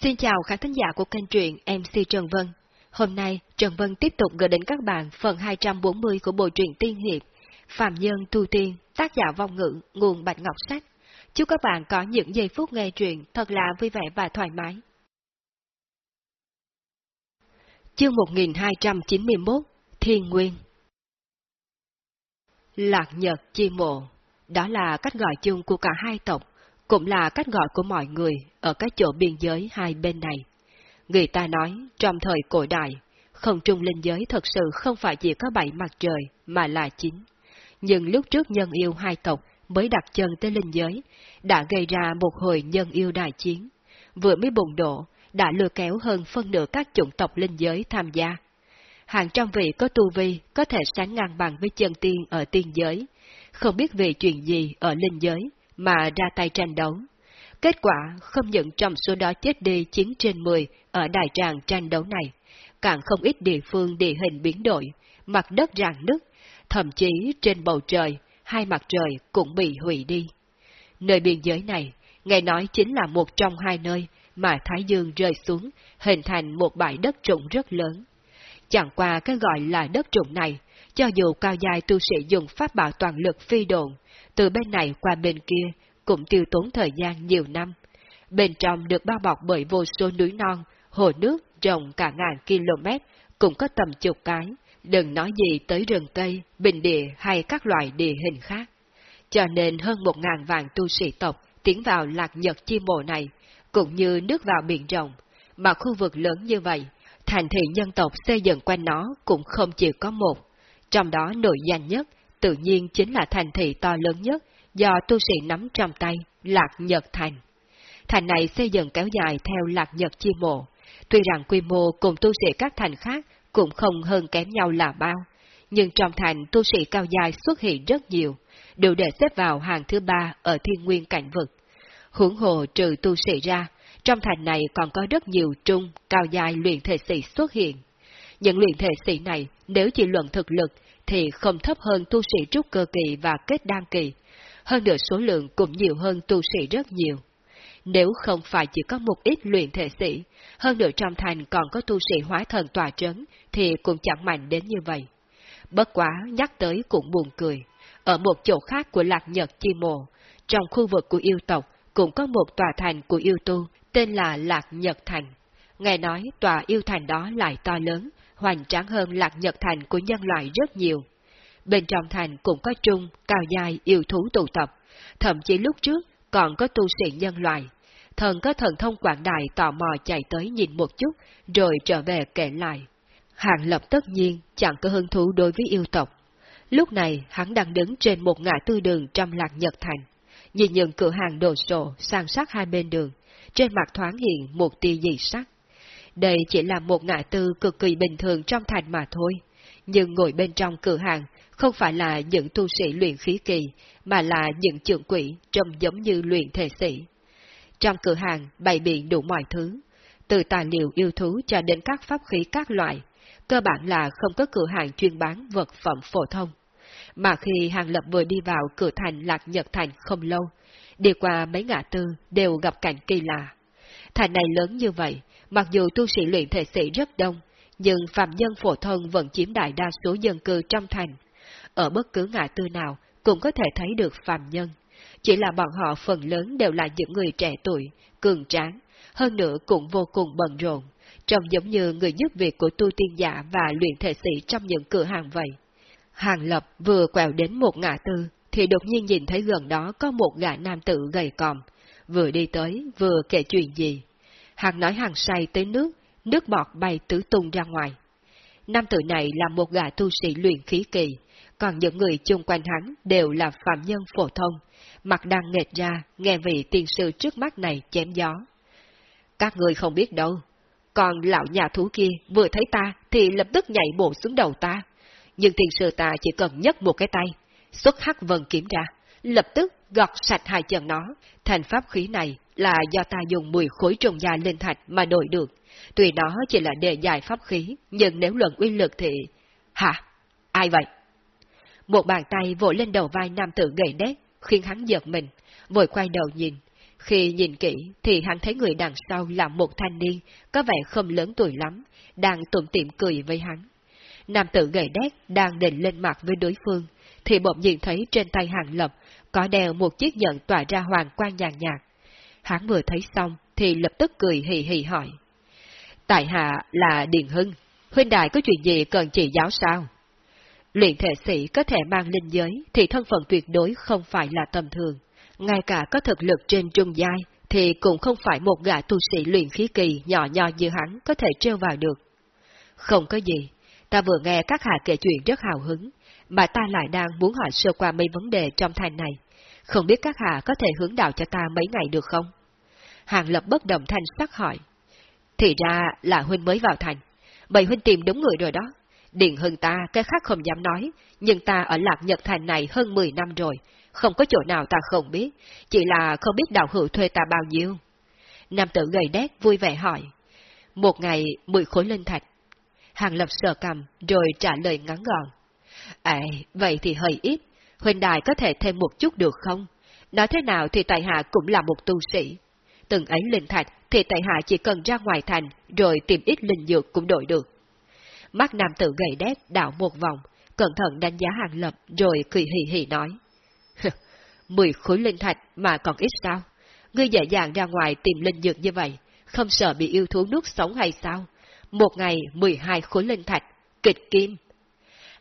Xin chào khán thính giả của kênh truyện MC Trần Vân. Hôm nay, Trần Vân tiếp tục gửi đến các bạn phần 240 của bộ truyện Tiên Hiệp, Phạm Nhân Tu Tiên, tác giả vong ngữ, nguồn Bạch Ngọc Sách. Chúc các bạn có những giây phút nghe truyện thật là vui vẻ và thoải mái. Chương 1291 Thiên Nguyên Lạc Nhật Chi Mộ Đó là cách gọi chung của cả hai tộc, cũng là cách gọi của mọi người ở các chỗ biên giới hai bên này. Người ta nói, trong thời cổ đại, không trung linh giới thật sự không phải chỉ có bảy mặt trời, mà là chín. Nhưng lúc trước nhân yêu hai tộc mới đặt chân tới linh giới, đã gây ra một hồi nhân yêu đại chiến. Vừa mới bùng nổ, đã lừa kéo hơn phân nửa các chủng tộc linh giới tham gia. Hàng trăm vị có tu vi có thể sánh ngang bằng với chân tiên ở tiên giới, không biết về chuyện gì ở linh giới mà ra tay tranh đấu. Kết quả không những trong số đó chết đi 9 trên 10 ở đại tràng tranh đấu này, càng không ít địa phương địa hình biến đổi, mặt đất rạn nứt, thậm chí trên bầu trời, hai mặt trời cũng bị hủy đi. Nơi biên giới này, nghe nói chính là một trong hai nơi mà Thái Dương rơi xuống, hình thành một bãi đất trũng rất lớn. Chẳng qua cái gọi là đất trũng này, cho dù cao dài tu sĩ dùng pháp bảo toàn lực phi độn, từ bên này qua bên kia, cũng tiêu tốn thời gian nhiều năm. Bên trong được bao bọc bởi vô số núi non, hồ nước rộng cả ngàn km, cũng có tầm chục cái, đừng nói gì tới rừng cây, bình địa hay các loại địa hình khác. Cho nên hơn một ngàn vạn tu sĩ tộc tiến vào lạc nhật chi mộ này, cũng như nước vào biển rộng, mà khu vực lớn như vậy, thành thị nhân tộc xây dựng quanh nó cũng không chỉ có một. Trong đó nổi danh nhất, tự nhiên chính là thành thị to lớn nhất, do tu sĩ nắm trong tay, Lạc Nhật Thành. Thành này xây dựng kéo dài theo Lạc Nhật chi mộ, tuy rằng quy mô cùng tu sĩ các thành khác cũng không hơn kém nhau là bao, nhưng trong thành tu sĩ cao dài xuất hiện rất nhiều, đều để xếp vào hàng thứ ba ở thiên nguyên cảnh vực. Hưởng hồ trừ tu sĩ ra, trong thành này còn có rất nhiều trung, cao dài luyện thể sĩ xuất hiện. Những luyện thể sĩ này, nếu chỉ luận thực lực, thì không thấp hơn tu sĩ trúc cơ kỳ và kết đan kỳ. Hơn nữa số lượng cũng nhiều hơn tu sĩ rất nhiều. Nếu không phải chỉ có một ít luyện thể sĩ, hơn nữa trong thành còn có tu sĩ hóa thần tòa trấn, thì cũng chẳng mạnh đến như vậy. Bất quá nhắc tới cũng buồn cười. Ở một chỗ khác của Lạc Nhật Chi Mộ, trong khu vực của yêu tộc, cũng có một tòa thành của yêu tu, tên là Lạc Nhật Thành. Nghe nói tòa yêu thành đó lại to lớn, hoành tráng hơn Lạc Nhật Thành của nhân loại rất nhiều. Bên trong thành cũng có trung, cao dài, yêu thú tụ tập, thậm chí lúc trước còn có tu sĩ nhân loại. Thần có thần thông quảng đại tò mò chạy tới nhìn một chút, rồi trở về kể lại. Hàng lập tất nhiên chẳng có hứng thú đối với yêu tộc. Lúc này hắn đang đứng trên một ngã tư đường trong lạc nhật thành, nhìn những cửa hàng đồ sộ sang sát hai bên đường, trên mặt thoáng hiện một tia dị sắc. Đây chỉ là một ngã tư cực kỳ bình thường trong thành mà thôi, nhưng ngồi bên trong cửa hàng không phải là những tu sĩ luyện khí kỳ, mà là những trưởng quỷ trông giống như luyện thể sĩ. Trong cửa hàng bày biện đủ mọi thứ, từ tài liệu yêu thú cho đến các pháp khí các loại, cơ bản là không có cửa hàng chuyên bán vật phẩm phổ thông. Mà khi Hàng Lập vừa đi vào cửa thành Lạc Nhật Thành không lâu, đi qua mấy ngã tư đều gặp cảnh kỳ lạ. Thành này lớn như vậy, mặc dù tu sĩ luyện thể sĩ rất đông, nhưng phạm nhân phổ thông vẫn chiếm đại đa số dân cư trong thành. Ở bất cứ ngã tư nào cũng có thể thấy được phạm nhân. Chỉ là bọn họ phần lớn đều là những người trẻ tuổi, cường tráng, hơn nữa cũng vô cùng bận rộn, trông giống như người giúp việc của tu tiên giả và luyện thể sĩ trong những cửa hàng vậy. Hàng Lập vừa quẹo đến một ngã tư, thì đột nhiên nhìn thấy gần đó có một gã nam tử gầy còm, vừa đi tới vừa kể chuyện gì. Hàng nói hàng say tới nước, nước bọt bay tứ tung ra ngoài. Nam tử này là một gã tu sĩ luyện khí kỳ, còn những người chung quanh hắn đều là phạm nhân phổ thông, mặt đang nghệt ra, nghe vị tiền sư trước mắt này chém gió. Các người không biết đâu, còn lão nhà thú kia vừa thấy ta thì lập tức nhảy bộ xuống đầu ta. Nhưng tiền sư ta chỉ cần nhấc một cái tay, xuất hắc vần kiểm ra, lập tức gọt sạch hai chân nó. Thành pháp khí này là do ta dùng 10 khối trùng gia linh thạch mà đổi được. Tuy đó chỉ là đề dài pháp khí, nhưng nếu luận uy lực thì... Hả? Ai vậy? Một bàn tay vỗ lên đầu vai nam tử gầy đét, khiến hắn giật mình, vội quay đầu nhìn. Khi nhìn kỹ thì hắn thấy người đằng sau là một thanh niên, có vẻ không lớn tuổi lắm, đang tủm tiệm cười với hắn. Nam tử gầy đét đang định lên mặt với đối phương, thì bỗng nhìn thấy trên tay hàng lập có đeo một chiếc nhẫn tỏa ra hoàng quang nhàn nhạt. Hắn vừa thấy xong thì lập tức cười hì hì hỏi. Tại hạ là Điền Hưng, huynh đại có chuyện gì cần chỉ giáo sao? Luyện thể sĩ có thể mang linh giới thì thân phận tuyệt đối không phải là tầm thường. Ngay cả có thực lực trên trung giai thì cũng không phải một gã tu sĩ luyện khí kỳ nhỏ nhò như hắn có thể treo vào được. Không có gì, ta vừa nghe các hạ kể chuyện rất hào hứng, mà ta lại đang muốn hỏi sơ qua mấy vấn đề trong thành này. Không biết các hạ có thể hướng đạo cho ta mấy ngày được không? Hàng lập bất động thanh sắc hỏi. Thì ra là huynh mới vào thành. Vậy huynh tìm đúng người rồi đó. Điện hưng ta, cái khác không dám nói, nhưng ta ở Lạc Nhật Thành này hơn 10 năm rồi, không có chỗ nào ta không biết, chỉ là không biết đạo hữu thuê ta bao nhiêu. Nam tử gầy đét vui vẻ hỏi. Một ngày, 10 khối linh thạch. Hàng lập sờ cầm, rồi trả lời ngắn gọn. À, vậy thì hơi ít, huynh đài có thể thêm một chút được không? Nói thế nào thì tại hạ cũng là một tu sĩ. Từng ấy linh thạch thì tại hạ chỉ cần ra ngoài thành rồi tìm ít linh dược cũng đổi được. Mắt nam tử gầy đét đảo một vòng, cẩn thận đánh giá hàng lập rồi cười hì hì nói. Mười khối linh thạch mà còn ít sao? Ngươi dễ dàng ra ngoài tìm linh dược như vậy, không sợ bị yêu thú nuốt sống hay sao? Một ngày mười hai khối linh thạch, kịch kim.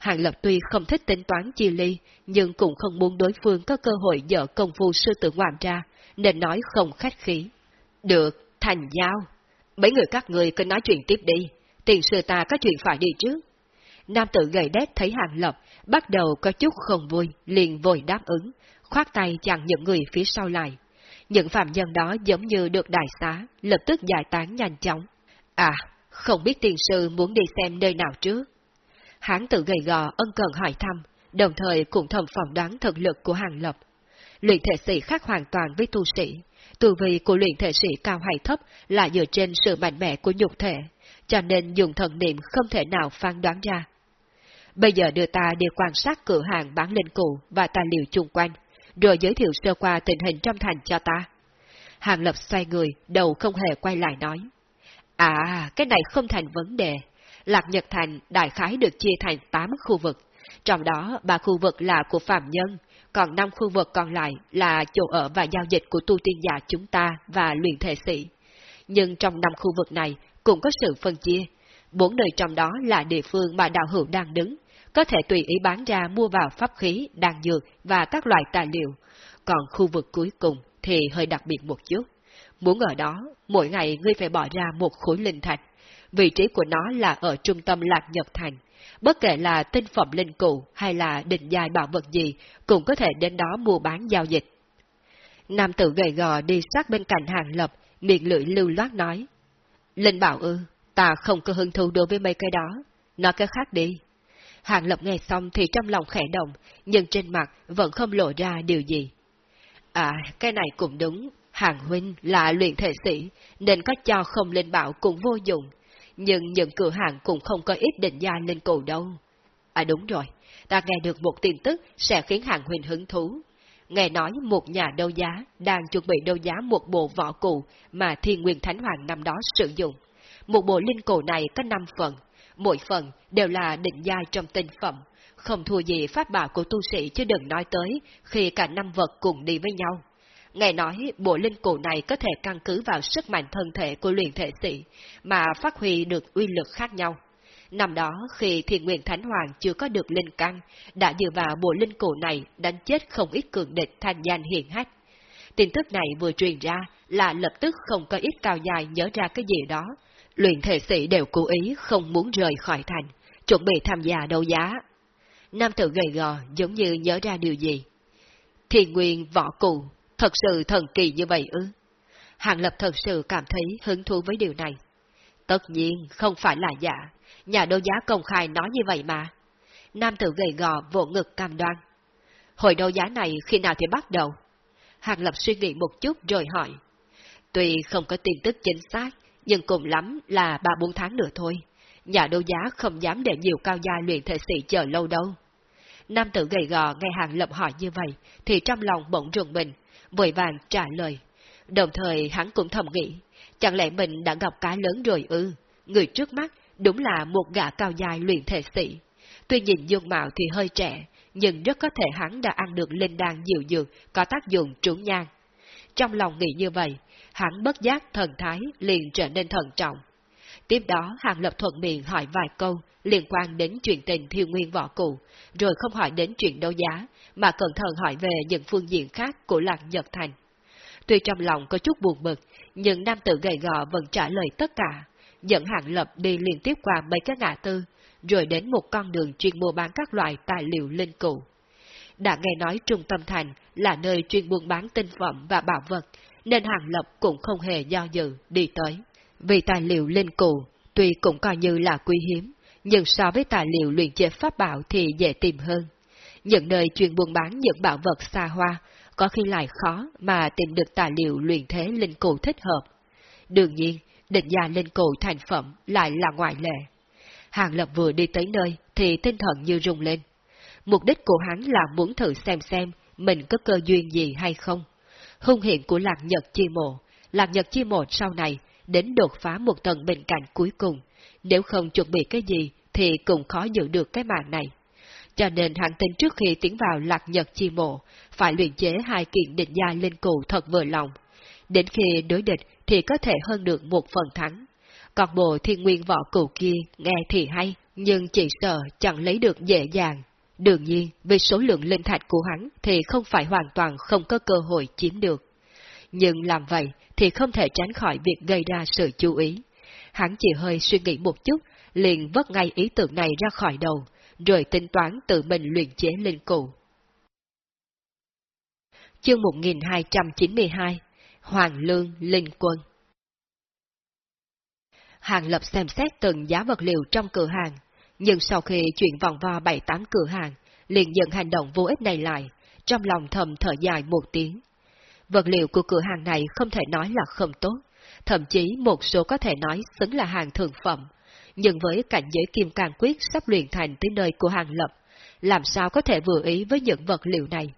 Hàng Lập tuy không thích tính toán chi ly, nhưng cũng không muốn đối phương có cơ hội dở công phu sư tử ngoạm ra, nên nói không khách khí. Được, thành giao. Mấy người các người cứ nói chuyện tiếp đi, tiền sư ta có chuyện phải đi trước. Nam tử gầy đét thấy Hàng Lập, bắt đầu có chút không vui, liền vội đáp ứng, khoát tay chặn những người phía sau lại. Những phạm nhân đó giống như được đại xá, lập tức giải tán nhanh chóng. À, không biết tiền sư muốn đi xem nơi nào trước. Hán tự gầy gò ân cần hỏi thăm, đồng thời cũng thầm phỏng đoán thực lực của Hàng Lập. Luyện thể sĩ khác hoàn toàn với tu sĩ. Tu vi của luyện thể sĩ cao hay thấp là dựa trên sự mạnh mẽ của nhục thể, cho nên dùng thần niệm không thể nào phán đoán ra. Bây giờ đưa ta đi quan sát cửa hàng bán linh cụ và tài liệu chung quanh, rồi giới thiệu sơ qua tình hình trong thành cho ta. Hàng Lập xoay người, đầu không hề quay lại nói. À, cái này không thành vấn đề. Lạc Nhật Thành đại khái được chia thành 8 khu vực, trong đó ba khu vực là của phạm nhân, còn 5 khu vực còn lại là chỗ ở và giao dịch của tu tiên giả chúng ta và luyện thể sĩ. Nhưng trong 5 khu vực này cũng có sự phân chia. Bốn nơi trong đó là địa phương mà đạo hữu đang đứng, có thể tùy ý bán ra mua vào pháp khí, đan dược và các loại tài liệu. Còn khu vực cuối cùng thì hơi đặc biệt một chút. Muốn ở đó, mỗi ngày ngươi phải bỏ ra một khối linh thạch. Vị trí của nó là ở trung tâm Lạc Nhật Thành. Bất kể là tinh phẩm linh cụ hay là định dài bảo vật gì, cũng có thể đến đó mua bán giao dịch. Nam tử gầy gò đi sát bên cạnh hàng lập, miệng lưỡi lưu loát nói. Linh bảo ư, ta không có hứng thú đối với mấy cái đó, nói cái khác đi. Hàng Lập nghe xong thì trong lòng khẽ động, nhưng trên mặt vẫn không lộ ra điều gì. À, cái này cũng đúng, Hàng Huynh là luyện thể sĩ, nên có cho không linh bảo cũng vô dụng, nhưng những cửa hàng cũng không có ít định gia lên cầu đâu. À đúng rồi, ta nghe được một tin tức sẽ khiến Hàng Huynh hứng thú. Nghe nói một nhà đấu giá đang chuẩn bị đấu giá một bộ võ cụ mà Thiên Nguyên Thánh Hoàng năm đó sử dụng. Một bộ linh cổ này có 5 phần, mỗi phần đều là định giai trong tinh phẩm, không thua gì pháp bảo của tu sĩ chứ đừng nói tới khi cả năm vật cùng đi với nhau. Nghe nói bộ linh cổ này có thể căn cứ vào sức mạnh thân thể của luyện thể sĩ, mà phát huy được uy lực khác nhau. Năm đó, khi thiền nguyện Thánh Hoàng chưa có được linh căn, đã dựa vào bộ linh cổ này đánh chết không ít cường địch thanh danh hiển hách. Tin tức này vừa truyền ra là lập tức không có ít cao dài nhớ ra cái gì đó, luyện thể sĩ đều cố ý không muốn rời khỏi thành, chuẩn bị tham gia đấu giá. Nam tử gầy gò giống như nhớ ra điều gì. Thiền nguyên võ cụ, thật sự thần kỳ như vậy ư? Hàng Lập thật sự cảm thấy hứng thú với điều này. Tất nhiên, không phải là giả, nhà đấu giá công khai nói như vậy mà. Nam tử gầy gò vỗ ngực cam đoan. Hội đấu giá này khi nào thì bắt đầu? Hàng Lập suy nghĩ một chút rồi hỏi. Tuy không có tin tức chính xác, nhưng cùng lắm là ba bốn tháng nữa thôi. Nhà đấu giá không dám để nhiều cao gia luyện thể sĩ chờ lâu đâu. Nam tử gầy gò nghe hàng lập hỏi như vậy, thì trong lòng bỗng rùng mình, vội vàng trả lời. Đồng thời hắn cũng thầm nghĩ, chẳng lẽ mình đã gặp cá lớn rồi ư? Người trước mắt đúng là một gã cao dài luyện thể sĩ. Tuy nhìn dung mạo thì hơi trẻ, nhưng rất có thể hắn đã ăn được linh đan dịu dược có tác dụng trúng nhang. Trong lòng nghĩ như vậy, hắn bất giác thần thái liền trở nên thận trọng. Tiếp đó Hàng Lập thuận miệng hỏi vài câu liên quan đến chuyện tình thiêu nguyên võ cụ, rồi không hỏi đến chuyện đấu giá, mà cẩn thận hỏi về những phương diện khác của Lạc Nhật Thành. Tuy trong lòng có chút buồn bực, nhưng nam tử gầy gò vẫn trả lời tất cả, dẫn Hàng Lập đi liên tiếp qua mấy cái ngã tư, rồi đến một con đường chuyên mua bán các loại tài liệu linh cụ. Đã nghe nói trung tâm thành là nơi chuyên buôn bán tinh phẩm và bảo vật, nên Hàng Lập cũng không hề do dự đi tới. Vì tài liệu linh cụ, tuy cũng coi như là quý hiếm, nhưng so với tài liệu luyện chế pháp bảo thì dễ tìm hơn. Những nơi chuyên buôn bán những bảo vật xa hoa, có khi lại khó mà tìm được tài liệu luyện thế linh cụ thích hợp. Đương nhiên, định gia linh cụ thành phẩm lại là ngoại lệ. Hàng Lập vừa đi tới nơi thì tinh thần như rung lên. Mục đích của hắn là muốn thử xem xem mình có cơ duyên gì hay không. Hung hiện của Lạc Nhật Chi Mộ, Lạc Nhật Chi Mộ sau này đến đột phá một tầng bên cạnh cuối cùng, nếu không chuẩn bị cái gì thì cũng khó giữ được cái mạng này. Cho nên hắn tin trước khi tiến vào Lạc Nhật Chi Mộ, phải luyện chế hai kiện định gia linh cụ thật vừa lòng. Đến khi đối địch thì có thể hơn được một phần thắng. Còn bộ thiên nguyên võ cụ kia nghe thì hay, nhưng chỉ sợ chẳng lấy được dễ dàng. Đương nhiên, vì số lượng linh thạch của hắn thì không phải hoàn toàn không có cơ hội chiếm được. Nhưng làm vậy thì không thể tránh khỏi việc gây ra sự chú ý. Hắn chỉ hơi suy nghĩ một chút, liền vất ngay ý tưởng này ra khỏi đầu, rồi tính toán tự mình luyện chế linh cụ. Chương 1292 Hoàng Lương Linh Quân Hàng Lập xem xét từng giá vật liệu trong cửa hàng, nhưng sau khi chuyển vòng vo bảy tám cửa hàng, liền dừng hành động vô ích này lại, trong lòng thầm thở dài một tiếng. Vật liệu của cửa hàng này không thể nói là không tốt, thậm chí một số có thể nói xứng là hàng thường phẩm, nhưng với cảnh giới kim càng quyết sắp luyện thành tới nơi của hàng lập, làm sao có thể vừa ý với những vật liệu này?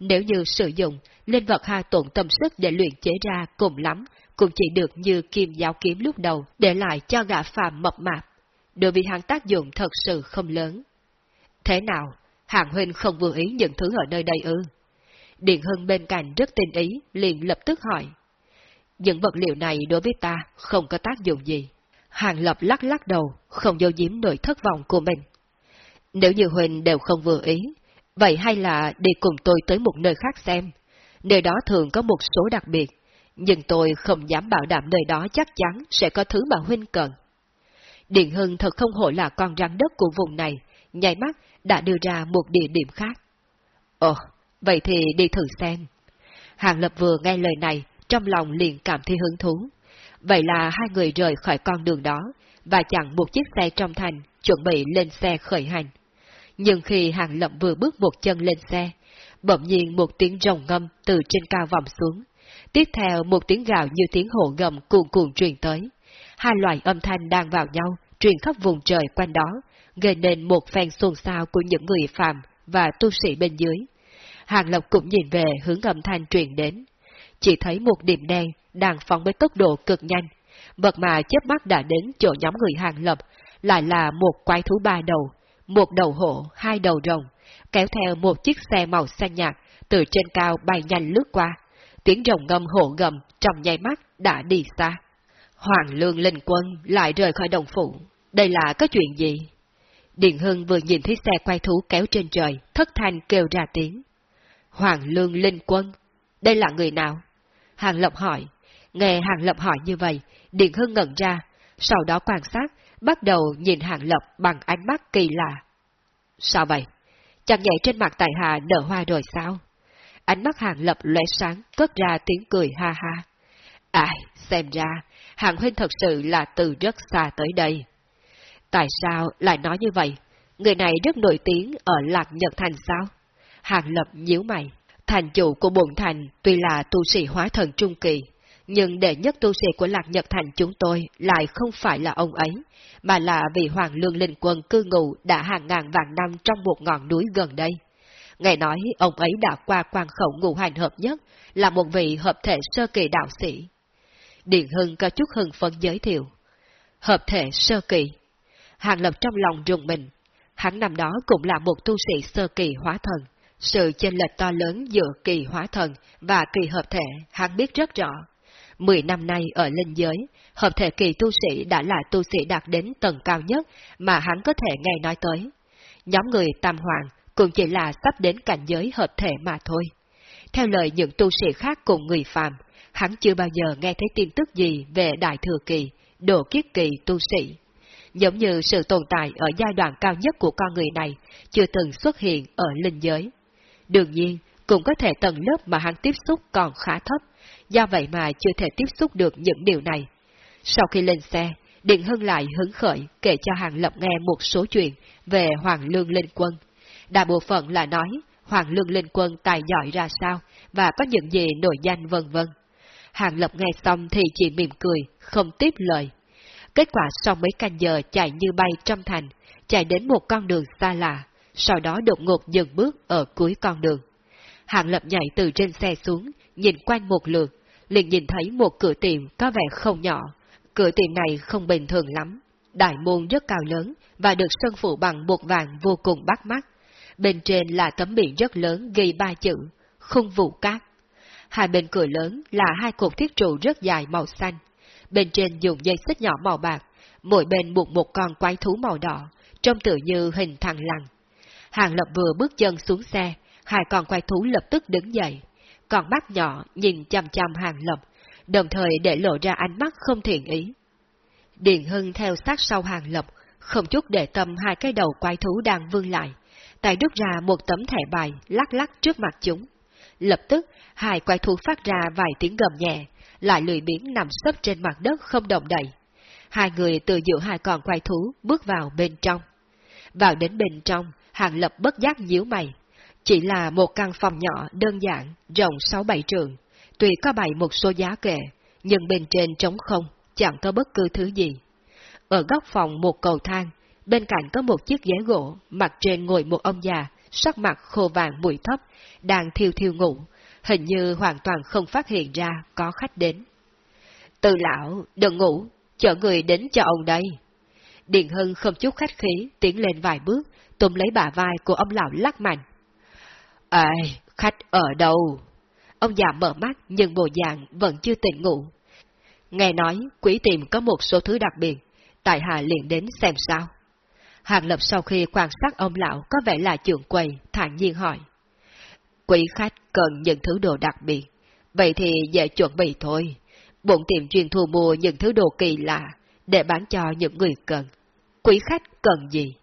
Nếu như sử dụng, linh vật ha tổn tâm sức để luyện chế ra cùng lắm, cũng chỉ được như kim giáo kiếm lúc đầu, để lại cho gã phàm mập mạp. Đối với hàng tác dụng thật sự không lớn. Thế nào, hàng huynh không vừa ý những thứ ở nơi đây ư? Điện Hưng bên cạnh rất tin ý, liền lập tức hỏi. Những vật liệu này đối với ta không có tác dụng gì. Hàng Lập lắc lắc đầu, không dấu giếm nỗi thất vọng của mình. Nếu như Huỳnh đều không vừa ý, vậy hay là đi cùng tôi tới một nơi khác xem. Nơi đó thường có một số đặc biệt, nhưng tôi không dám bảo đảm nơi đó chắc chắn sẽ có thứ mà Huynh cần. Điện Hưng thật không hổ là con rắn đất của vùng này, nhảy mắt đã đưa ra một địa điểm khác. Ồ, vậy thì đi thử xem. Hàng Lập vừa nghe lời này, trong lòng liền cảm thấy hứng thú. Vậy là hai người rời khỏi con đường đó, và chặn một chiếc xe trong thành, chuẩn bị lên xe khởi hành. Nhưng khi Hàng Lập vừa bước một chân lên xe, bỗng nhiên một tiếng rồng ngâm từ trên cao vòng xuống. Tiếp theo một tiếng gào như tiếng hổ gầm cuồn cuộn truyền tới. Hai loại âm thanh đang vào nhau, truyền khắp vùng trời quanh đó, gây nên một phen xôn xao của những người phàm và tu sĩ bên dưới. Hàng Lộc cũng nhìn về hướng âm thanh truyền đến. Chỉ thấy một điểm đen đang phóng với tốc độ cực nhanh. Vật mà chớp mắt đã đến chỗ nhóm người Hàng Lập, lại là một quái thú ba đầu, một đầu hổ, hai đầu rồng, kéo theo một chiếc xe màu xanh nhạt, từ trên cao bay nhanh lướt qua. Tiếng rồng ngâm hổ gầm trong nháy mắt đã đi xa. Hoàng lương linh quân lại rời khỏi đồng phủ. Đây là có chuyện gì? Điện Hưng vừa nhìn thấy xe quay thú kéo trên trời, thất thanh kêu ra tiếng. Hoàng lương linh quân, đây là người nào? Hàng Lập hỏi. Nghe Hàng Lập hỏi như vậy, Điện Hưng ngẩn ra, sau đó quan sát, bắt đầu nhìn Hàng Lập bằng ánh mắt kỳ lạ. Sao vậy? Chẳng nhảy trên mặt tại hạ nở hoa rồi sao? Ánh mắt Hàng Lập lóe sáng, cất ra tiếng cười ha ha. Ai, xem ra, Hàng Huynh thật sự là từ rất xa tới đây. Tại sao lại nói như vậy? Người này rất nổi tiếng ở Lạc Nhật Thành sao? Hàng Lập nhíu mày. Thành chủ của bồn thành tuy là tu sĩ hóa thần trung kỳ, nhưng đệ nhất tu sĩ của Lạc Nhật Thành chúng tôi lại không phải là ông ấy, mà là vị Hoàng Lương Linh Quân cư ngụ đã hàng ngàn vạn năm trong một ngọn núi gần đây. Nghe nói ông ấy đã qua quan khẩu ngũ hành hợp nhất, là một vị hợp thể sơ kỳ đạo sĩ. Điện Hưng có chút hưng phấn giới thiệu. Hợp thể sơ kỳ. Hàng Lập trong lòng rùng mình. Hắn năm đó cũng là một tu sĩ sơ kỳ hóa thần. Sự chênh lệch to lớn giữa kỳ hóa thần và kỳ hợp thể hắn biết rất rõ. Mười năm nay ở linh giới, hợp thể kỳ tu sĩ đã là tu sĩ đạt đến tầng cao nhất mà hắn có thể nghe nói tới. Nhóm người tam hoàng cũng chỉ là sắp đến cảnh giới hợp thể mà thôi. Theo lời những tu sĩ khác cùng người phàm, hắn chưa bao giờ nghe thấy tin tức gì về Đại Thừa Kỳ, Độ Kiết Kỳ tu sĩ. Giống như sự tồn tại ở giai đoạn cao nhất của con người này, chưa từng xuất hiện ở linh giới. Đương nhiên, cũng có thể tầng lớp mà hắn tiếp xúc còn khá thấp, do vậy mà chưa thể tiếp xúc được những điều này. Sau khi lên xe, Điện Hưng lại hứng khởi kể cho Hàng Lập nghe một số chuyện về Hoàng Lương Linh Quân. Đại bộ phận là nói Hoàng Lương Linh Quân tài giỏi ra sao và có những gì nổi danh vân vân. Hàng Lập nghe xong thì chỉ mỉm cười, không tiếp lời. Kết quả sau mấy canh giờ chạy như bay trong thành, chạy đến một con đường xa lạ, sau đó đột ngột dừng bước ở cuối con đường. Hạng Lập nhảy từ trên xe xuống, nhìn quanh một lượt, liền nhìn thấy một cửa tiệm có vẻ không nhỏ. Cửa tiệm này không bình thường lắm, đại môn rất cao lớn và được sơn phủ bằng bột vàng vô cùng bắt mắt. Bên trên là tấm biển rất lớn ghi ba chữ, khung vụ cát. Hai bên cửa lớn là hai cột thiết trụ rất dài màu xanh. Bên trên dùng dây xích nhỏ màu bạc, mỗi bên buộc một con quái thú màu đỏ, trông tự như hình thằng lằn. Hàng lập vừa bước chân xuống xe, hai con quay thú lập tức đứng dậy. Con mắt nhỏ nhìn chăm chăm hàng lập, đồng thời để lộ ra ánh mắt không thiện ý. Điền Hưng theo sát sau hàng lập, không chút để tâm hai cái đầu quay thú đang vương lại, tay đút ra một tấm thẻ bài lắc lắc trước mặt chúng. Lập tức, hai quay thú phát ra vài tiếng gầm nhẹ, lại lười biếng nằm sấp trên mặt đất không động đậy. Hai người từ giữa hai con quay thú bước vào bên trong. Vào đến bên trong, Hàng Lập bất giác díu mày. Chỉ là một căn phòng nhỏ đơn giản, rộng 6-7 trường, tuy có bày một số giá kệ, nhưng bên trên trống không, chẳng có bất cứ thứ gì. Ở góc phòng một cầu thang, bên cạnh có một chiếc ghế gỗ, mặt trên ngồi một ông già, sắc mặt khô vàng mũi thấp, đang thiêu thiêu ngủ, hình như hoàn toàn không phát hiện ra có khách đến. Từ lão, đừng ngủ, chở người đến cho ông đây. Điện Hưng không chút khách khí, tiến lên vài bước, tùm lấy bả vai của ông lão lắc mạnh. Ai, khách ở đâu? Ông già mở mắt nhưng bộ dạng vẫn chưa tỉnh ngủ. Nghe nói quỷ tìm có một số thứ đặc biệt, tại hạ liền đến xem sao. Hàng Lập sau khi quan sát ông lão có vẻ là trưởng quầy, thản nhiên hỏi. Quý khách cần những thứ đồ đặc biệt, vậy thì dễ chuẩn bị thôi. Bụng tiệm chuyên thu mua những thứ đồ kỳ lạ, để bán cho những người cần. Quý khách cần gì?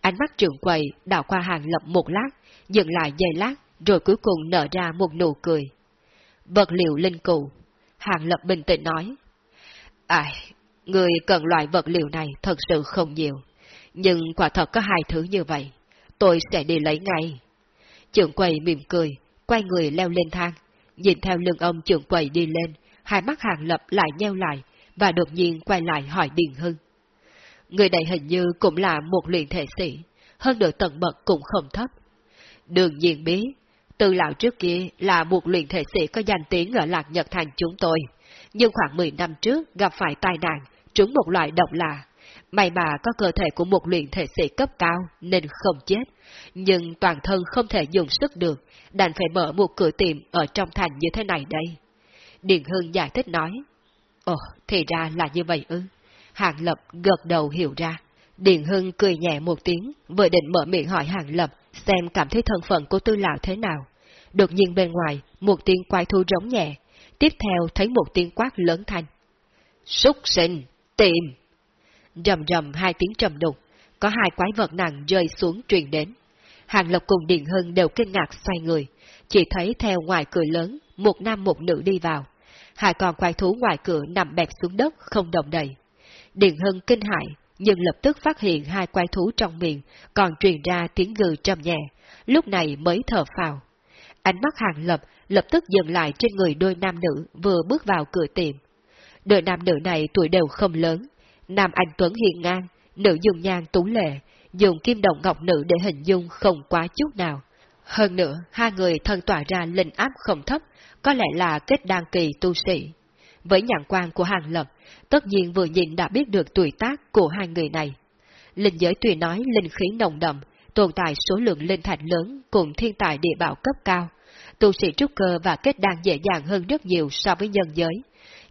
Ánh mắt trưởng quầy đảo qua hàng lập một lát, dừng lại giây lát, rồi cuối cùng nở ra một nụ cười. Vật liệu linh cụ. Hàng lập bình tĩnh nói. Ai, người cần loại vật liệu này thật sự không nhiều. Nhưng quả thật có hai thứ như vậy. Tôi sẽ đi lấy ngay. Trưởng quầy mỉm cười, quay người leo lên thang. Nhìn theo lưng ông trưởng quầy đi lên, hai mắt hàng lập lại nheo lại, và đột nhiên quay lại hỏi Điền Hưng. Người này hình như cũng là một luyện thể sĩ, hơn được tầng bậc cũng không thấp. Đương nhiên biết, từ lão trước kia là một luyện thể sĩ có danh tiếng ở Lạc Nhật Thành chúng tôi, nhưng khoảng 10 năm trước gặp phải tai nạn, trúng một loại độc lạ. May mà có cơ thể của một luyện thể sĩ cấp cao nên không chết, nhưng toàn thân không thể dùng sức được, đành phải mở một cửa tiệm ở trong thành như thế này đây. Điền Hưng giải thích nói, Ồ, thì ra là như vậy ư. Hàng Lập gật đầu hiểu ra. Điền Hưng cười nhẹ một tiếng, vừa định mở miệng hỏi Hàng Lập, xem cảm thấy thân phận của tư lão thế nào. Đột nhiên bên ngoài, một tiếng quái thu rống nhẹ, tiếp theo thấy một tiếng quát lớn thanh. Súc sinh, tìm! Rầm rầm hai tiếng trầm đục, có hai quái vật nặng rơi xuống truyền đến. Hàng Lập cùng Điền Hưng đều kinh ngạc xoay người, chỉ thấy theo ngoài cửa lớn, một nam một nữ đi vào. Hai con quái thú ngoài cửa nằm bẹp xuống đất, không động đậy. Điền Hưng kinh hại, nhưng lập tức phát hiện hai quái thú trong miệng, còn truyền ra tiếng gừ trầm nhẹ, lúc này mới thở phào. Ánh mắt hàng lập lập tức dừng lại trên người đôi nam nữ vừa bước vào cửa tiệm. Đôi nam nữ này tuổi đều không lớn, nam anh Tuấn hiền ngang, nữ dùng nhan tú lệ, dùng kim đồng ngọc nữ để hình dung không quá chút nào. Hơn nữa, hai người thân tỏa ra linh áp không thấp, có lẽ là kết đăng kỳ tu sĩ. Với nhãn quan của Hàng Lập, tất nhiên vừa nhìn đã biết được tuổi tác của hai người này. Linh giới tùy nói linh khí nồng đậm, tồn tại số lượng linh thạch lớn cùng thiên tài địa bảo cấp cao. Tu sĩ trúc cơ và kết đan dễ dàng hơn rất nhiều so với nhân giới.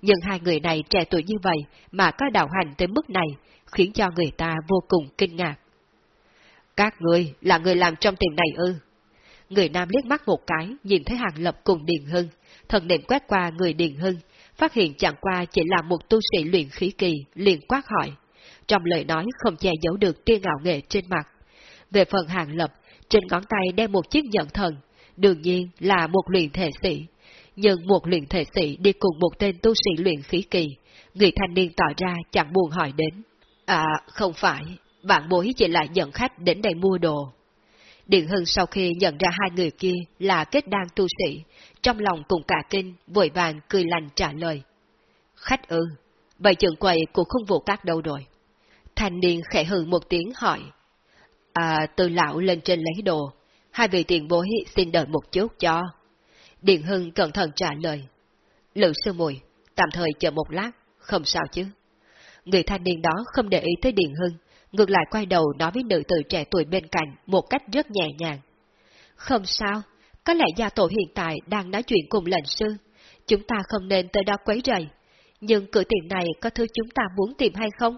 Nhưng hai người này trẻ tuổi như vậy mà có đạo hành tới mức này, khiến cho người ta vô cùng kinh ngạc. Các người là người làm trong tiền này ư? Người nam liếc mắt một cái, nhìn thấy Hàng Lập cùng Điền Hưng, thần niệm quét qua người Điền Hưng, phát hiện chẳng qua chỉ là một tu sĩ luyện khí kỳ, liền quát hỏi. Trong lời nói không che giấu được tia ngạo nghệ trên mặt. Về phần Hàng Lập, trên ngón tay đeo một chiếc nhẫn thần, đương nhiên là một luyện thể sĩ. Nhưng một luyện thể sĩ đi cùng một tên tu sĩ luyện khí kỳ, người thanh niên tỏ ra chẳng buồn hỏi đến. À, không phải, bạn bối chỉ là dẫn khách đến đây mua đồ. Điện Hưng sau khi nhận ra hai người kia là kết đan tu sĩ, trong lòng cùng cả kinh, vội vàng cười lành trả lời. Khách ư, vậy trường quầy của không vụ các đâu rồi? Thanh niên khẽ hừ một tiếng hỏi. À, từ lão lên trên lấy đồ, hai vị tiền bối xin đợi một chút cho. Điện Hưng cẩn thận trả lời. Lữ sư mùi, tạm thời chờ một lát, không sao chứ. Người thanh niên đó không để ý tới Điện Hưng, ngược lại quay đầu nói với nữ tử trẻ tuổi bên cạnh một cách rất nhẹ nhàng. Không sao, có lẽ gia tổ hiện tại đang nói chuyện cùng lệnh sư, chúng ta không nên tới đó quấy rầy. Nhưng cửa tiệm này có thứ chúng ta muốn tìm hay không?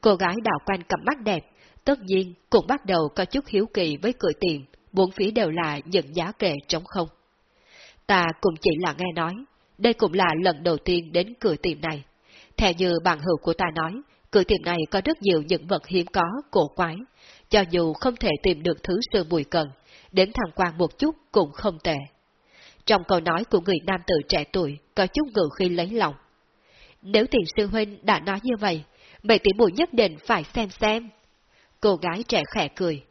Cô gái đảo quanh cặp mắt đẹp, tất nhiên cũng bắt đầu có chút hiếu kỳ với cửa tiệm, bốn phía đều là những giá kệ trống không. Ta cũng chỉ là nghe nói, đây cũng là lần đầu tiên đến cửa tiệm này. Theo như bạn hữu của ta nói, cửa tiệm này có rất nhiều những vật hiếm có, cổ quái, cho dù không thể tìm được thứ sư bùi cần, đến tham quan một chút cũng không tệ. Trong câu nói của người nam tử trẻ tuổi có chút ngự khi lấy lòng. Nếu tiền sư huynh đã nói như vậy, vậy tỷ muội nhất định phải xem xem. Cô gái trẻ khẽ cười.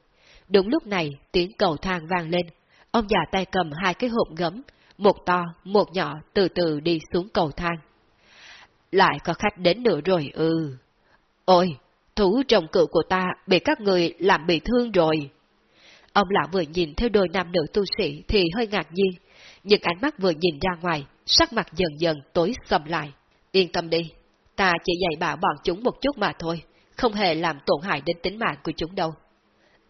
Đúng lúc này, tiếng cầu thang vang lên. Ông già tay cầm hai cái hộp gấm, một to, một nhỏ từ từ đi xuống cầu thang. Lại có khách đến nữa rồi ừ. Ôi, thú trồng cự của ta bị các người làm bị thương rồi. Ông lão vừa nhìn theo đôi nam nữ tu sĩ thì hơi ngạc nhiên, nhưng ánh mắt vừa nhìn ra ngoài, sắc mặt dần dần tối sầm lại. Yên tâm đi, ta chỉ dạy bảo bọn chúng một chút mà thôi, không hề làm tổn hại đến tính mạng của chúng đâu.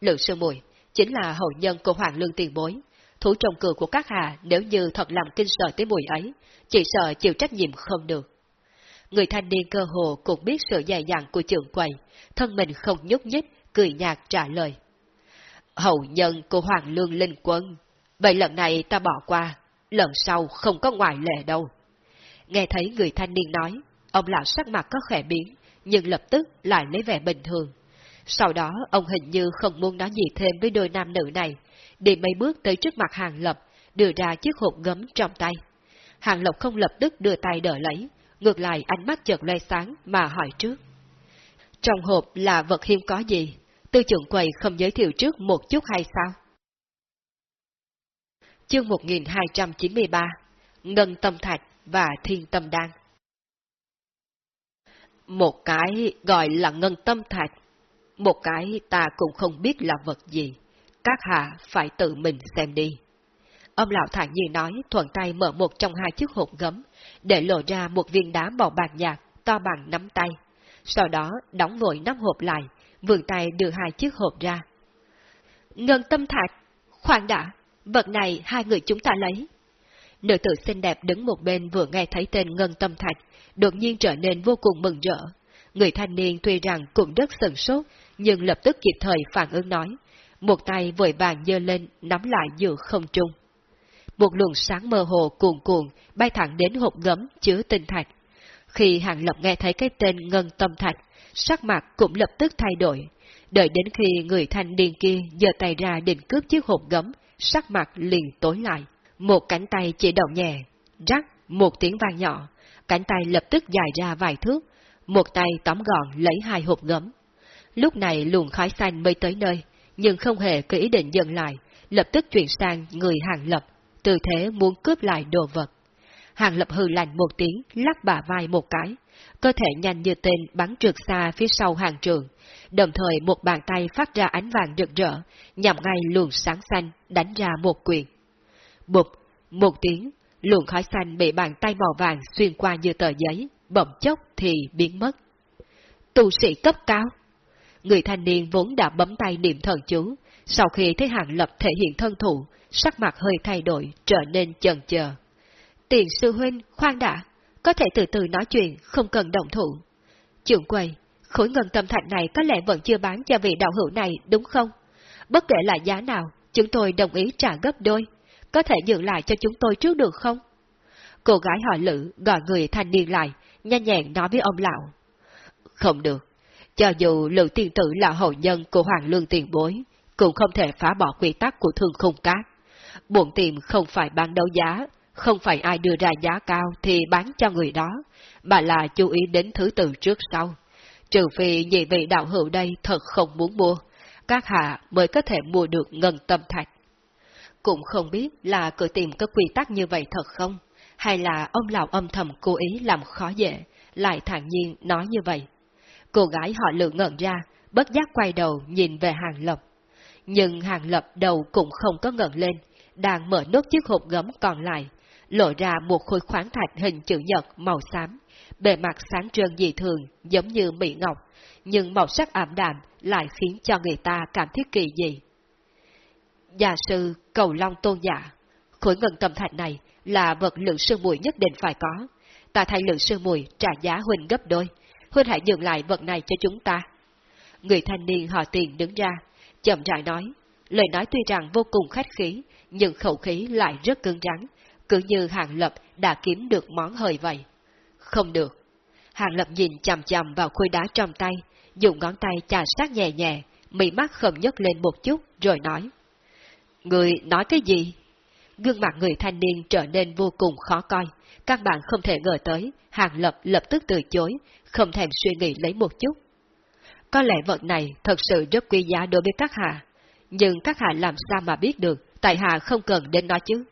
Lữ sư mùi, chính là hậu nhân của Hoàng Lương tiền bối. Thủ trồng cử của các hà nếu như thật làm kinh sợ tới mùi ấy, chỉ sợ chịu trách nhiệm không được. Người thanh niên cơ hồ cũng biết sự dày dặn của trưởng quầy, thân mình không nhúc nhích, cười nhạt trả lời. Hậu nhân của Hoàng Lương Linh Quân, vậy lần này ta bỏ qua, lần sau không có ngoại lệ đâu. Nghe thấy người thanh niên nói, ông lão sắc mặt có khẽ biến, nhưng lập tức lại lấy vẻ bình thường. Sau đó ông hình như không muốn nói gì thêm với đôi nam nữ này, đi mấy bước tới trước mặt Hàng Lập, đưa ra chiếc hộp gấm trong tay. Hàng Lập không lập tức đưa tay đỡ lấy, ngược lại ánh mắt chợt lóe sáng mà hỏi trước. Trong hộp là vật hiếm có gì? Tư trưởng quầy không giới thiệu trước một chút hay sao? Chương 1293 Ngân Tâm Thạch và Thiên Tâm Đan Một cái gọi là Ngân Tâm Thạch, một cái ta cũng không biết là vật gì. Các hạ phải tự mình xem đi. Ông lão thản nhiên nói, thuận tay mở một trong hai chiếc hộp gấm, để lộ ra một viên đá màu bạc nhạt, to bằng nắm tay. Sau đó đóng vội nắp hộp lại, vườn tay đưa hai chiếc hộp ra. Ngân tâm thạch, khoan đã, vật này hai người chúng ta lấy. Nữ tử xinh đẹp đứng một bên vừa nghe thấy tên Ngân tâm thạch, đột nhiên trở nên vô cùng mừng rỡ. Người thanh niên tuy rằng cũng rất sừng sốt, nhưng lập tức kịp thời phản ứng nói. Một tay vội vàng dơ lên, nắm lại giữa không trung. Một luồng sáng mơ hồ cuồn cuộn bay thẳng đến hộp gấm chứa tinh thạch. Khi Hàng Lập nghe thấy cái tên Ngân Tâm Thạch, sắc mặt cũng lập tức thay đổi. Đợi đến khi người thanh niên kia giơ tay ra định cướp chiếc hộp gấm, sắc mặt liền tối lại. Một cánh tay chỉ động nhẹ, rắc, một tiếng vang nhỏ, cánh tay lập tức dài ra vài thước, một tay tóm gọn lấy hai hộp gấm. Lúc này luồng khói xanh mới tới nơi, nhưng không hề có ý định dừng lại, lập tức chuyển sang người hàng lập, tư thế muốn cướp lại đồ vật. Hàng lập hư lạnh một tiếng, lắc bà vai một cái, cơ thể nhanh như tên bắn trượt xa phía sau hàng trường, đồng thời một bàn tay phát ra ánh vàng rực rỡ, nhằm ngay luồng sáng xanh đánh ra một quyền. Bụp, một tiếng, luồng khói xanh bị bàn tay màu vàng xuyên qua như tờ giấy, bỗng chốc thì biến mất. Tu sĩ cấp cao Người thanh niên vốn đã bấm tay niệm thần chú, sau khi thấy hàng lập thể hiện thân thủ, sắc mặt hơi thay đổi, trở nên chần chờ. Tiền sư huynh, khoan đã, có thể từ từ nói chuyện, không cần động thủ. Trưởng quầy, khối ngân tâm thạch này có lẽ vẫn chưa bán cho vị đạo hữu này, đúng không? Bất kể là giá nào, chúng tôi đồng ý trả gấp đôi. Có thể giữ lại cho chúng tôi trước được không? Cô gái họ Lữ gọi người thanh niên lại, nhanh nhẹn nói với ông lão. Không được. Cho dù Lữ tiên tử là hậu nhân của Hoàng Lương tiền bối, cũng không thể phá bỏ quy tắc của thương khung cát. Buồn tìm không phải bán đấu giá, không phải ai đưa ra giá cao thì bán cho người đó, mà là chú ý đến thứ tự trước sau. Trừ phi nhị vị đạo hữu đây thật không muốn mua, các hạ mới có thể mua được ngân tâm thạch. Cũng không biết là cửa tìm có quy tắc như vậy thật không, hay là ông lão âm thầm cố ý làm khó dễ, lại thản nhiên nói như vậy. Cô gái họ lựa ngẩn ra, bất giác quay đầu nhìn về hàng lập. Nhưng hàng lập đầu cũng không có ngẩng lên, đang mở nốt chiếc hộp gấm còn lại, lộ ra một khối khoáng thạch hình chữ nhật màu xám, bề mặt sáng trơn dị thường giống như mỹ ngọc, nhưng màu sắc ảm đạm lại khiến cho người ta cảm thấy kỳ dị. Gia sư cầu long tôn giả, khối ngân cầm thạch này là vật lượng sương mùi nhất định phải có. Ta thay lượng sương mùi trả giá huynh gấp đôi, huynh hãy nhường lại vật này cho chúng ta. Người thanh niên họ tiền đứng ra, chậm rãi nói, lời nói tuy rằng vô cùng khách khí, nhưng khẩu khí lại rất cứng rắn, cứ như Hàng Lập đã kiếm được món hời vậy. Không được. Hàng Lập nhìn chằm chằm vào khối đá trong tay, dùng ngón tay chà sát nhẹ nhẹ, mị mắt khẩm nhấc lên một chút, rồi nói. Người nói cái gì? Gương mặt người thanh niên trở nên vô cùng khó coi. Các bạn không thể ngờ tới, Hàng Lập lập tức từ chối, không thèm suy nghĩ lấy một chút. Có lẽ vật này thật sự rất quý giá đối với các hạ, nhưng các hạ làm sao mà biết được, tại hạ không cần đến nói chứ.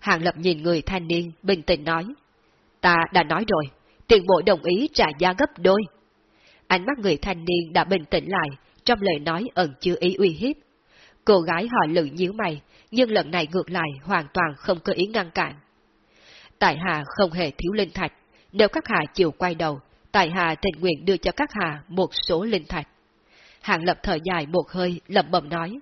Hàng Lập nhìn người thanh niên, bình tĩnh nói. Ta đã nói rồi, tiền bộ đồng ý trả giá gấp đôi. Ánh mắt người thanh niên đã bình tĩnh lại, trong lời nói ẩn chứa ý uy hiếp. Cô gái họ lự nhíu mày, nhưng lần này ngược lại hoàn toàn không có ý ngăn cản. Tại hạ không hề thiếu linh thạch, nếu các hạ chịu quay đầu, tại hạ tình nguyện đưa cho các hạ một số linh thạch. Hàng lập thở dài một hơi, lẩm bẩm nói.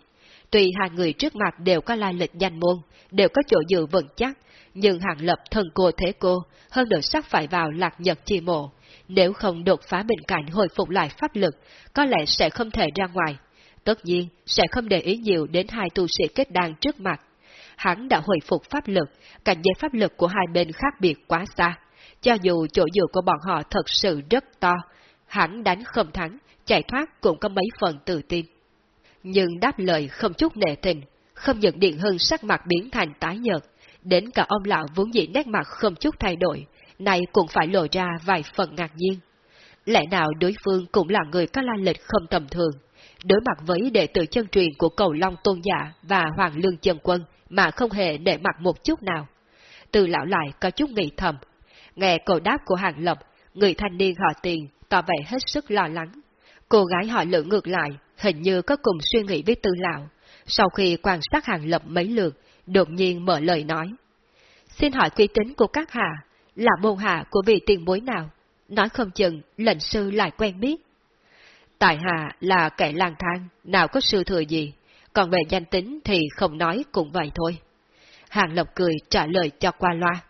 Tuy hai người trước mặt đều có lai lịch danh môn, đều có chỗ dựa vững chắc, nhưng hàng lập thân cô thế cô, hơn được sắc phải vào lạc nhật chi mộ. Nếu không đột phá bên cảnh hồi phục lại pháp lực, có lẽ sẽ không thể ra ngoài. Tất nhiên, sẽ không để ý nhiều đến hai tu sĩ kết đan trước mặt. Hắn đã hồi phục pháp lực, cảnh giới pháp lực của hai bên khác biệt quá xa. Cho dù chỗ dựa của bọn họ thật sự rất to, hắn đánh không thắng, chạy thoát cũng có mấy phần tự tin. Nhưng đáp lời không chút nệ tình, không nhận điện hơn sắc mặt biến thành tái nhợt, đến cả ông lão vốn dĩ nét mặt không chút thay đổi, này cũng phải lộ ra vài phần ngạc nhiên. Lẽ nào đối phương cũng là người có la lịch không tầm thường, đối mặt với đệ tử chân truyền của cầu Long Tôn Giả và Hoàng Lương Chân Quân mà không hề nể mặt một chút nào. Từ lão lại có chút nghĩ thầm, nghe câu đáp của Hàng Lập, người thanh niên họ tiền tỏ vẻ hết sức lo lắng. Cô gái họ lựa ngược lại, hình như có cùng suy nghĩ với tư lão. Sau khi quan sát Hàng Lập mấy lượt, đột nhiên mở lời nói. Xin hỏi quy tính của các hạ, là môn hạ của vị tiền bối nào? Nói không chừng, lệnh sư lại quen biết. Tại hạ là kẻ lang thang, nào có sư thừa gì, còn về danh tính thì không nói cũng vậy thôi. Hàng Lộc cười trả lời cho qua loa.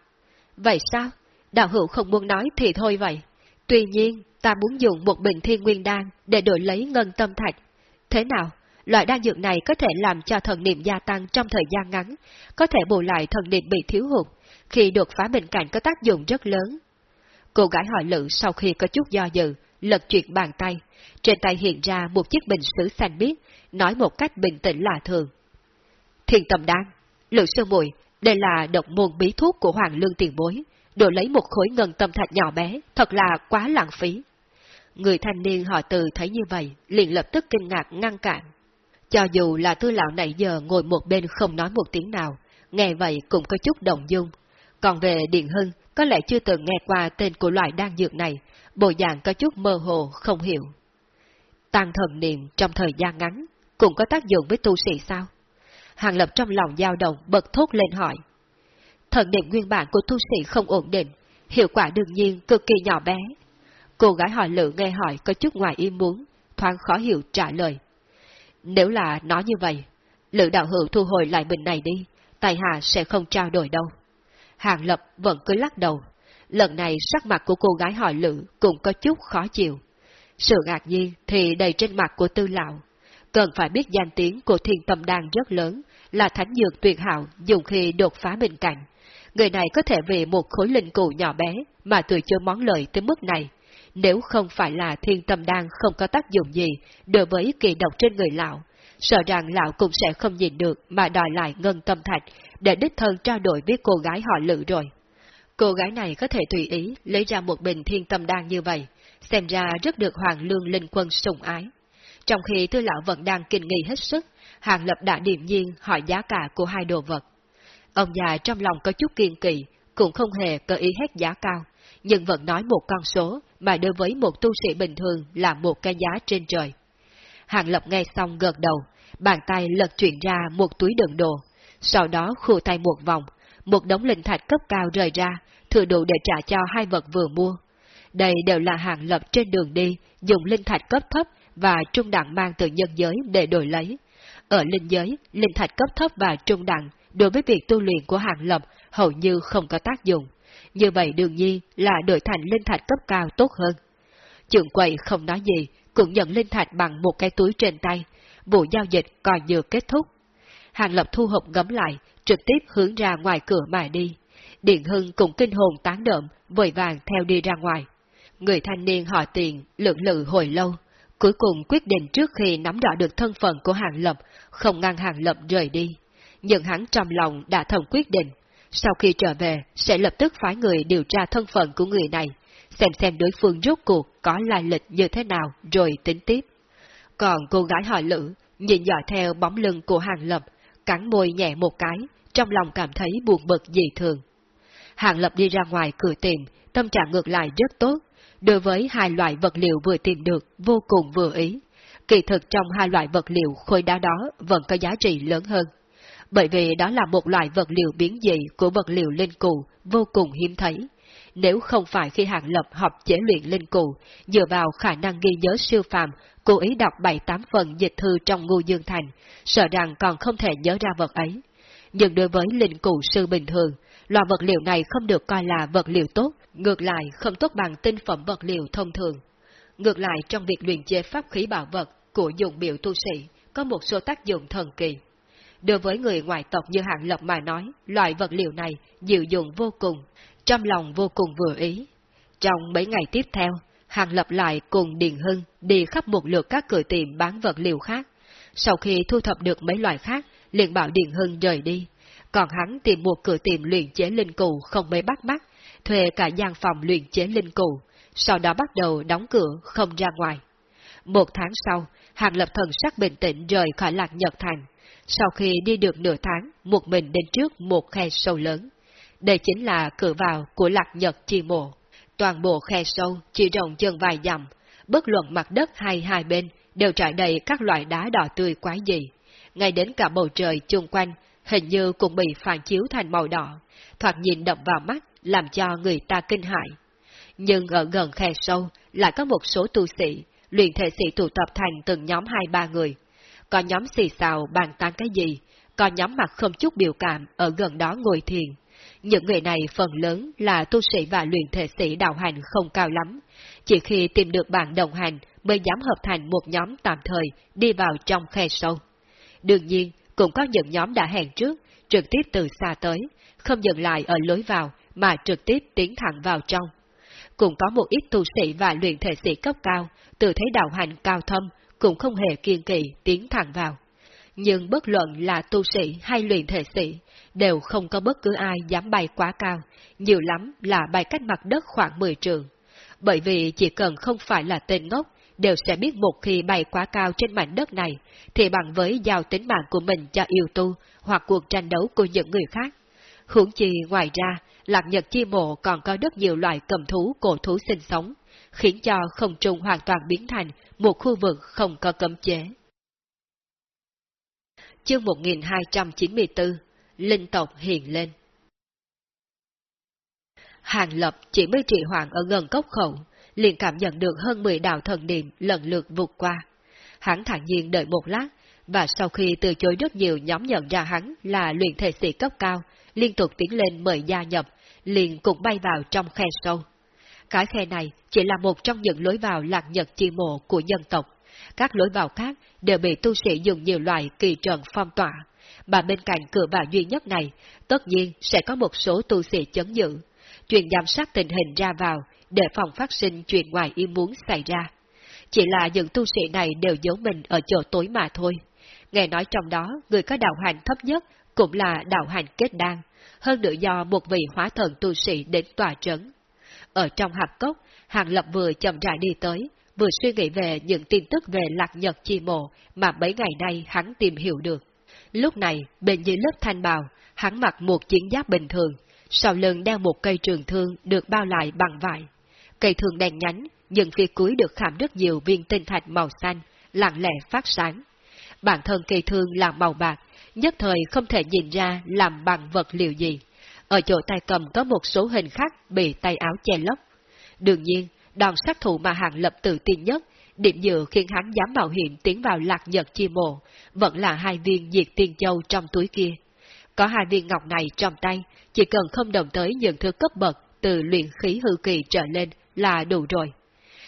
Vậy sao? Đạo hữu không muốn nói thì thôi vậy. Tuy nhiên, ta muốn dùng một bình thiên nguyên đan để đổi lấy ngân tâm thạch. Thế nào? Loại đan dược này có thể làm cho thần niệm gia tăng trong thời gian ngắn, có thể bù lại thần niệm bị thiếu hụt, khi đột phá bệnh cảnh có tác dụng rất lớn. Cô gái hỏi lự sau khi có chút do dự, lật chuyện bàn tay, trên tay hiện ra một chiếc bình sứ xanh biếc, nói một cách bình tĩnh lạ thường. Thiên tầm đan, lự sư mùi, đây là độc môn bí thuốc của Hoàng Lương tiền bối, đổi lấy một khối ngân tâm thạch nhỏ bé, thật là quá lãng phí. Người thanh niên họ từ thấy như vậy, liền lập tức kinh ngạc ngăn cản. Cho dù là tư lão nãy giờ ngồi một bên không nói một tiếng nào, nghe vậy cũng có chút động dung. Còn về Điện Hưng, có lẽ chưa từng nghe qua tên của loại đan dược này, bộ dạng có chút mơ hồ, không hiểu. Tăng thần niệm trong thời gian ngắn, cũng có tác dụng với tu sĩ sao? Hàng Lập trong lòng dao động bật thốt lên hỏi. Thần niệm nguyên bản của tu sĩ không ổn định, hiệu quả đương nhiên cực kỳ nhỏ bé. Cô gái hỏi lự nghe hỏi có chút ngoài ý muốn, thoáng khó hiểu trả lời. Nếu là nói như vậy, lự đạo hữu thu hồi lại bình này đi, tài hạ sẽ không trao đổi đâu. Hàng Lập vẫn cứ lắc đầu. Lần này sắc mặt của cô gái hỏi lự cũng có chút khó chịu. Sự ngạc nhiên thì đầy trên mặt của tư lão. Cần phải biết danh tiếng của thiên tâm đan rất lớn, là thánh dược tuyệt hảo dùng khi đột phá bình cạnh. Người này có thể vì một khối linh cụ nhỏ bé mà từ chối món lời tới mức này. Nếu không phải là thiên tâm đan không có tác dụng gì đối với kỳ độc trên người lão, sợ rằng lão cũng sẽ không nhìn được mà đòi lại ngân tâm thạch để đích thân trao đổi với cô gái họ lự rồi. Cô gái này có thể tùy ý lấy ra một bình thiên tâm đan như vậy, xem ra rất được Hoàng Lương Linh Quân sủng ái. Trong khi tư lão vẫn đang kinh nghi hết sức, Hàng Lập đã điềm nhiên hỏi giá cả của hai đồ vật. Ông già trong lòng có chút kiên kỳ, cũng không hề cơ ý hết giá cao, nhưng vẫn nói một con số mà đối với một tu sĩ bình thường là một cái giá trên trời. Hàng Lập nghe xong gật đầu, bàn tay lật chuyển ra một túi đựng đồ, sau đó khu tay một vòng, một đống linh thạch cấp cao rời ra, thừa đủ để trả cho hai vật vừa mua. Đây đều là hàng lập trên đường đi, dùng linh thạch cấp thấp và trung đẳng mang từ nhân giới để đổi lấy. Ở linh giới, linh thạch cấp thấp và trung đẳng đối với việc tu luyện của hàng lập hầu như không có tác dụng. Như vậy đương nhiên là đổi thành linh thạch cấp cao tốt hơn. Trưởng quầy không nói gì, cũng nhận linh thạch bằng một cái túi trên tay. Vụ giao dịch còn vừa kết thúc. Hàng Lập thu hộp gấm lại, trực tiếp hướng ra ngoài cửa mà đi. Điện Hưng cũng kinh hồn tán đợm, vội vàng theo đi ra ngoài. Người thanh niên hỏi tiền, lượng lự hồi lâu, cuối cùng quyết định trước khi nắm rõ được thân phận của Hàng Lập, không ngăn Hàng Lập rời đi. Nhưng hắn trong lòng đã thầm quyết định, sau khi trở về sẽ lập tức phái người điều tra thân phận của người này, xem xem đối phương rốt cuộc có lai lịch như thế nào rồi tính tiếp. Còn cô gái hỏi lữ, nhìn dõi theo bóng lưng của Hàng Lập, cắn môi nhẹ một cái, trong lòng cảm thấy buồn bực dị thường. Hàng Lập đi ra ngoài cửa tìm, tâm trạng ngược lại rất tốt, đối với hai loại vật liệu vừa tìm được vô cùng vừa ý. Kỳ thực trong hai loại vật liệu khối đá đó vẫn có giá trị lớn hơn. Bởi vì đó là một loại vật liệu biến dị của vật liệu linh cụ vô cùng hiếm thấy. Nếu không phải khi Hàng Lập học chế luyện linh cụ, dựa vào khả năng ghi nhớ siêu phàm, cố ý đọc bảy tám phần dịch thư trong ngu dương thành, sợ rằng còn không thể nhớ ra vật ấy. Nhưng đối với linh cụ sư bình thường, loại vật liệu này không được coi là vật liệu tốt, ngược lại không tốt bằng tinh phẩm vật liệu thông thường. Ngược lại trong việc luyện chế pháp khí bảo vật của dụng biểu tu sĩ, có một số tác dụng thần kỳ. Đối với người ngoại tộc như hạng lập mà nói, loại vật liệu này dịu dụng vô cùng, trong lòng vô cùng vừa ý. Trong mấy ngày tiếp theo, hạng Lập lại cùng Điền Hưng đi khắp một lượt các cửa tiệm bán vật liệu khác. Sau khi thu thập được mấy loại khác, liền bảo Điền Hưng rời đi. Còn hắn tìm một cửa tiệm luyện chế linh cụ không mấy bắt mắt, thuê cả gian phòng luyện chế linh cụ, sau đó bắt đầu đóng cửa không ra ngoài. Một tháng sau, Hàng Lập thần sắc bình tĩnh rời khỏi Lạc Nhật Thành. Sau khi đi được nửa tháng, một mình đến trước một khe sâu lớn. Đây chính là cửa vào của Lạc Nhật Chi Mộ. Toàn bộ khe sâu chỉ rộng chừng vài dặm, bất luận mặt đất hay hai bên đều trải đầy các loại đá đỏ tươi quái dị. Ngay đến cả bầu trời chung quanh, hình như cũng bị phản chiếu thành màu đỏ, thoạt nhìn đậm vào mắt, làm cho người ta kinh hại. Nhưng ở gần khe sâu lại có một số tu sĩ, luyện thể sĩ tụ tập thành từng nhóm hai ba người. Có nhóm xì xào bàn tán cái gì, có nhóm mặt không chút biểu cảm ở gần đó ngồi thiền. Những người này phần lớn là tu sĩ và luyện thể sĩ đạo hành không cao lắm, chỉ khi tìm được bạn đồng hành mới dám hợp thành một nhóm tạm thời đi vào trong khe sâu. Đương nhiên, cũng có những nhóm đã hẹn trước, trực tiếp từ xa tới, không dừng lại ở lối vào mà trực tiếp tiến thẳng vào trong. Cũng có một ít tu sĩ và luyện thể sĩ cấp cao, từ thế đạo hành cao thâm, cũng không hề kiên kỵ tiến thẳng vào. Nhưng bất luận là tu sĩ hay luyện thể sĩ, đều không có bất cứ ai dám bay quá cao, nhiều lắm là bay cách mặt đất khoảng 10 trường. Bởi vì chỉ cần không phải là tên ngốc, đều sẽ biết một khi bay quá cao trên mảnh đất này, thì bằng với giao tính mạng của mình cho yêu tu hoặc cuộc tranh đấu của những người khác. Hưởng chi ngoài ra, lạc nhật chi mộ còn có rất nhiều loại cầm thú cổ thú sinh sống khiến cho không trung hoàn toàn biến thành một khu vực không có cấm chế. Chương 1294 Linh tộc hiện lên Hàng Lập chỉ mới trị hoạn ở gần cốc khẩu, liền cảm nhận được hơn 10 đạo thần niệm lần lượt vụt qua. Hắn thản nhiên đợi một lát, và sau khi từ chối rất nhiều nhóm nhận ra hắn là luyện thể sĩ cấp cao, liên tục tiến lên mời gia nhập, liền cũng bay vào trong khe sâu. Cái khe này chỉ là một trong những lối vào lạc nhật chi mộ của dân tộc. Các lối vào khác đều bị tu sĩ dùng nhiều loại kỳ trận phong tỏa, mà bên cạnh cửa vào duy nhất này, tất nhiên sẽ có một số tu sĩ chấn giữ, chuyện giám sát tình hình ra vào để phòng phát sinh chuyện ngoài ý muốn xảy ra. Chỉ là những tu sĩ này đều giấu mình ở chỗ tối mà thôi. Nghe nói trong đó, người có đạo hành thấp nhất cũng là đạo hành kết đan, hơn nữa do một vị hóa thần tu sĩ đến tòa trấn. Ở trong hạp cốc, Hàng Lập vừa chậm rãi đi tới, vừa suy nghĩ về những tin tức về lạc nhật chi mộ mà mấy ngày nay hắn tìm hiểu được. Lúc này, bên dưới lớp thanh bào, hắn mặc một chiến giáp bình thường, sau lưng đeo một cây trường thương được bao lại bằng vải. Cây thương đèn nhánh, nhưng phía cuối được khảm rất nhiều viên tinh thạch màu xanh, lặng lẽ phát sáng. Bản thân cây thương là màu bạc, nhất thời không thể nhìn ra làm bằng vật liệu gì. Ở chỗ tay cầm có một số hình khác bị tay áo che lấp. Đương nhiên, đòn sát thủ mà Hàng Lập tự tin nhất, điểm dựa khiến hắn dám mạo hiểm tiến vào lạc nhật chi mộ, vẫn là hai viên diệt tiên châu trong túi kia. Có hai viên ngọc này trong tay, chỉ cần không động tới những thứ cấp bậc từ luyện khí hư kỳ trở lên là đủ rồi.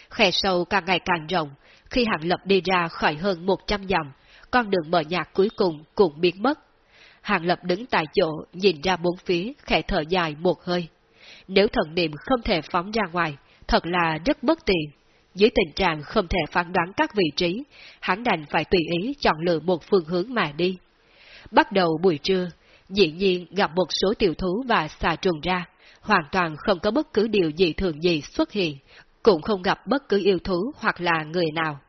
Khe sâu càng ngày càng rộng, khi Hàng Lập đi ra khỏi hơn 100 dặm, con đường mở nhạc cuối cùng cũng biến mất. Hàng Lập đứng tại chỗ, nhìn ra bốn phía, khẽ thở dài một hơi. Nếu thần niệm không thể phóng ra ngoài, thật là rất bất tiện. Dưới tình trạng không thể phán đoán các vị trí, hắn đành phải tùy ý chọn lựa một phương hướng mà đi. Bắt đầu buổi trưa, dĩ nhiên gặp một số tiểu thú và xà trùng ra, hoàn toàn không có bất cứ điều gì thường gì xuất hiện, cũng không gặp bất cứ yêu thú hoặc là người nào.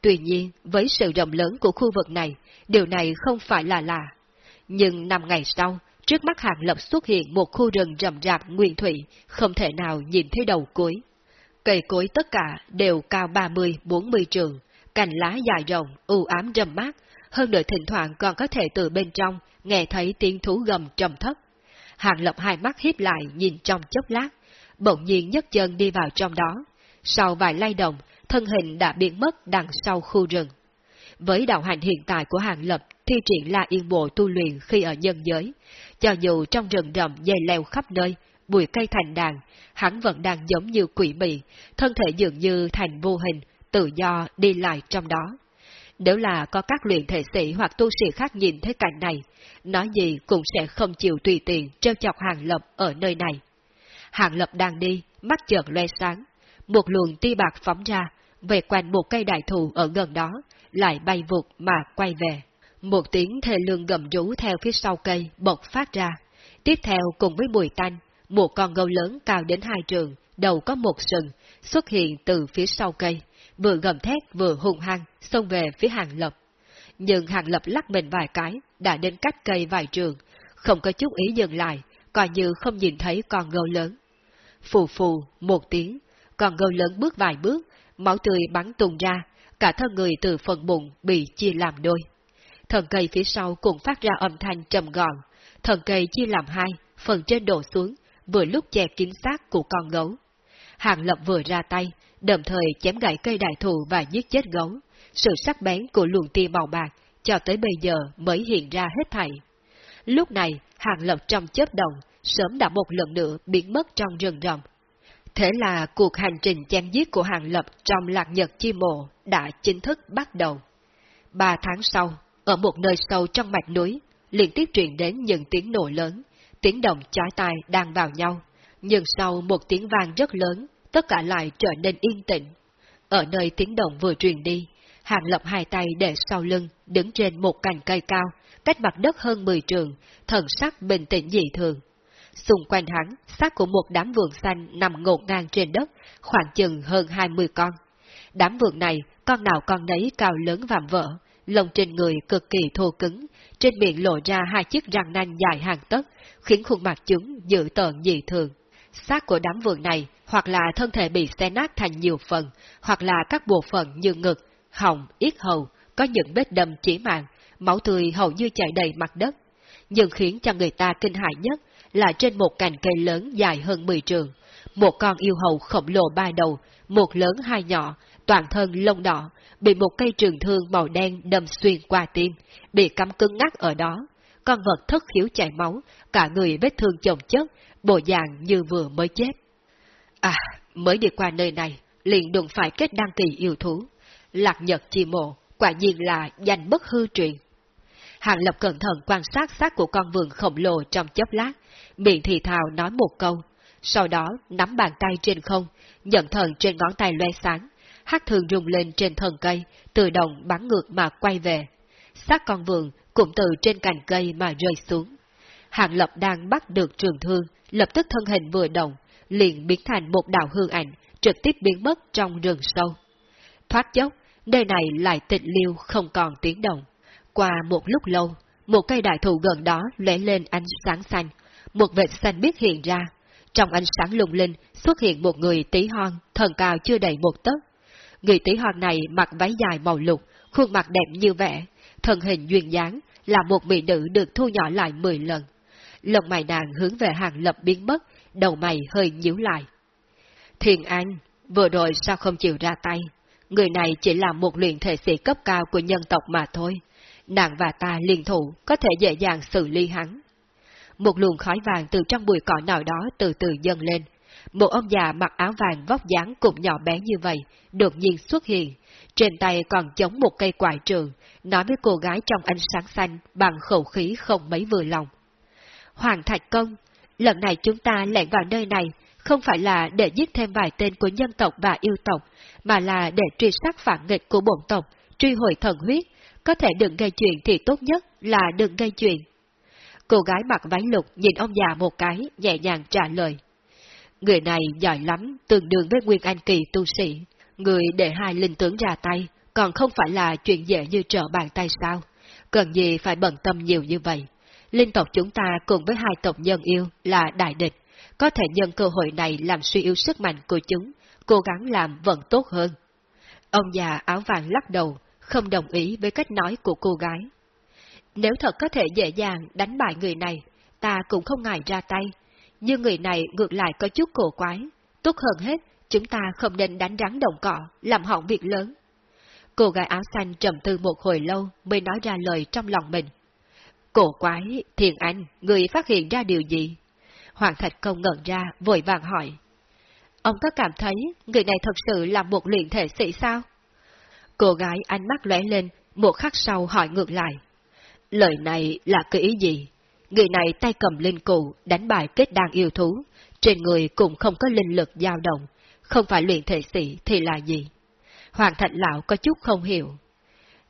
Tuy nhiên, với sự rộng lớn của khu vực này, điều này không phải là lạ. Nhưng năm ngày sau, trước mắt Hàng Lập xuất hiện một khu rừng rậm rạp nguyên thủy, không thể nào nhìn thấy đầu cuối. Cây cối tất cả đều cao 30-40 trường, cành lá dài rộng, u ám râm mát, hơn nữa thỉnh thoảng còn có thể từ bên trong nghe thấy tiếng thú gầm trầm thấp. Hàng Lập hai mắt hiếp lại nhìn trong chốc lát, bỗng nhiên nhấc chân đi vào trong đó. Sau vài lay động, thân hình đã biến mất đằng sau khu rừng. Với đạo hành hiện tại của Hàng Lập thi triển là yên bộ tu luyện khi ở nhân giới, cho dù trong rừng rậm dây leo khắp nơi, bụi cây thành đàn, hắn vẫn đang giống như quỷ mị, thân thể dường như thành vô hình, tự do đi lại trong đó. Nếu là có các luyện thể sĩ hoặc tu sĩ khác nhìn thấy cảnh này, nói gì cũng sẽ không chịu tùy tiện treo chọc Hàng Lập ở nơi này. Hàng Lập đang đi, mắt chợt loe sáng, một luồng ti bạc phóng ra, về quanh một cây đại thụ ở gần đó, lại bay vụt mà quay về. Một tiếng thề lương gầm rú theo phía sau cây bộc phát ra. Tiếp theo cùng với mùi tanh, một con gấu lớn cao đến hai trường, đầu có một sừng, xuất hiện từ phía sau cây, vừa gầm thét vừa hung hăng, xông về phía hàng lập. Nhưng hàng lập lắc mình vài cái, đã đến cách cây vài trường, không có chút ý dừng lại, coi như không nhìn thấy con gấu lớn. Phù phù, một tiếng, con gấu lớn bước vài bước, máu tươi bắn tung ra, cả thân người từ phần bụng bị chia làm đôi. Thần cây phía sau cũng phát ra âm thanh trầm gọn, thần cây chia làm hai, phần trên đổ xuống, vừa lúc che kín xác của con gấu. Hàng lập vừa ra tay, đồng thời chém gãy cây đại thụ và giết chết gấu. Sự sắc bén của luồng tia màu bạc cho tới bây giờ mới hiện ra hết thảy. Lúc này, hàng lập trong chớp động, sớm đã một lần nữa biến mất trong rừng rậm. Thế là cuộc hành trình chém giết của hàng lập trong lạc nhật chi mộ đã chính thức bắt đầu. Ba tháng sau, ở một nơi sâu trong mạch núi, liên tiếp truyền đến những tiếng nổ lớn, tiếng động chói tai đang vào nhau. Nhưng sau một tiếng vang rất lớn, tất cả lại trở nên yên tĩnh. Ở nơi tiếng động vừa truyền đi, Hàng Lập hai tay để sau lưng, đứng trên một cành cây cao, cách mặt đất hơn 10 trường, thần sắc bình tĩnh dị thường. Xung quanh hắn, xác của một đám vườn xanh nằm ngột ngang trên đất, khoảng chừng hơn 20 con. Đám vượn này, con nào con nấy cao lớn vạm vỡ, lông trên người cực kỳ thô cứng, trên miệng lộ ra hai chiếc răng nanh dài hàng tấc, khiến khuôn mặt chúng dự tợn dị thường. Xác của đám vượn này hoặc là thân thể bị xé nát thành nhiều phần, hoặc là các bộ phận như ngực, họng, yết hầu, có những vết đâm chỉ mạng, máu tươi hầu như chảy đầy mặt đất. Nhưng khiến cho người ta kinh hại nhất là trên một cành cây lớn dài hơn 10 trường, một con yêu hầu khổng lồ ba đầu, một lớn hai nhỏ, toàn thân lông đỏ, bị một cây trường thương màu đen đâm xuyên qua tim, bị cắm cứng ngắc ở đó. Con vật thất khiếu chảy máu, cả người vết thương chồng chất, bộ dạng như vừa mới chết. À, mới đi qua nơi này, liền đụng phải kết đăng kỳ yêu thú. Lạc nhật chi mộ, quả nhiên là danh bất hư truyền. Hàng Lập cẩn thận quan sát xác của con vườn khổng lồ trong chớp lát, miệng thì thào nói một câu, sau đó nắm bàn tay trên không, nhận thần trên ngón tay loe sáng, Hắc thường rung lên trên thân cây, tự động bắn ngược mà quay về. Sát con vườn cũng từ trên cành cây mà rơi xuống. Hàng Lập đang bắt được trường thương, lập tức thân hình vừa động, liền biến thành một đạo hương ảnh, trực tiếp biến mất trong rừng sâu. Thoát chốc, nơi này lại tịch liêu không còn tiếng động. Qua một lúc lâu, một cây đại thụ gần đó lóe lên ánh sáng xanh, một vệt xanh biết hiện ra. Trong ánh sáng lung linh xuất hiện một người tí hon, thần cao chưa đầy một tấc. Người tỷ hoàng này mặc váy dài màu lục, khuôn mặt đẹp như vẽ, thân hình duyên dáng, là một mỹ nữ được thu nhỏ lại 10 lần. Lông mày nàng hướng về hàng lập biến mất, đầu mày hơi nhíu lại. Thiền An, vừa rồi sao không chịu ra tay? Người này chỉ là một luyện thể sĩ cấp cao của nhân tộc mà thôi. Nàng và ta liên thủ có thể dễ dàng xử lý hắn. Một luồng khói vàng từ trong bụi cỏ nào đó từ từ dâng lên. Một ông già mặc áo vàng vóc dáng cũng nhỏ bé như vậy, đột nhiên xuất hiện. Trên tay còn chống một cây quải trường, nói với cô gái trong ánh sáng xanh bằng khẩu khí không mấy vừa lòng. Hoàng Thạch Công, lần này chúng ta lẻn vào nơi này không phải là để giết thêm vài tên của nhân tộc và yêu tộc, mà là để truy sát phản nghịch của bổn tộc, truy hồi thần huyết. Có thể đừng gây chuyện thì tốt nhất là đừng gây chuyện. Cô gái mặc váy lục nhìn ông già một cái, nhẹ nhàng trả lời. Người này giỏi lắm, tương đương với Nguyên Anh Kỳ tu sĩ. Người để hai linh tướng ra tay, còn không phải là chuyện dễ như trở bàn tay sao? Cần gì phải bận tâm nhiều như vậy? Linh tộc chúng ta cùng với hai tộc nhân yêu là đại địch, có thể nhân cơ hội này làm suy yếu sức mạnh của chúng, cố gắng làm vẫn tốt hơn. Ông già áo vàng lắc đầu, không đồng ý với cách nói của cô gái. Nếu thật có thể dễ dàng đánh bại người này, ta cũng không ngại ra tay, nhưng người này ngược lại có chút cổ quái. Tốt hơn hết, chúng ta không nên đánh rắn đồng cỏ, làm hỏng việc lớn. Cô gái áo xanh trầm tư một hồi lâu mới nói ra lời trong lòng mình. Cổ quái, thiền anh, người phát hiện ra điều gì? Hoàng Thạch Công ngẩn ra, vội vàng hỏi. Ông có cảm thấy người này thật sự là một luyện thể sĩ sao? Cô gái ánh mắt lóe lên, một khắc sau hỏi ngược lại. Lời này là cái ý gì? Người này tay cầm linh cụ, đánh bại kết đàn yêu thú, trên người cũng không có linh lực dao động, không phải luyện thể sĩ thì là gì? Hoàng Thạch Lão có chút không hiểu.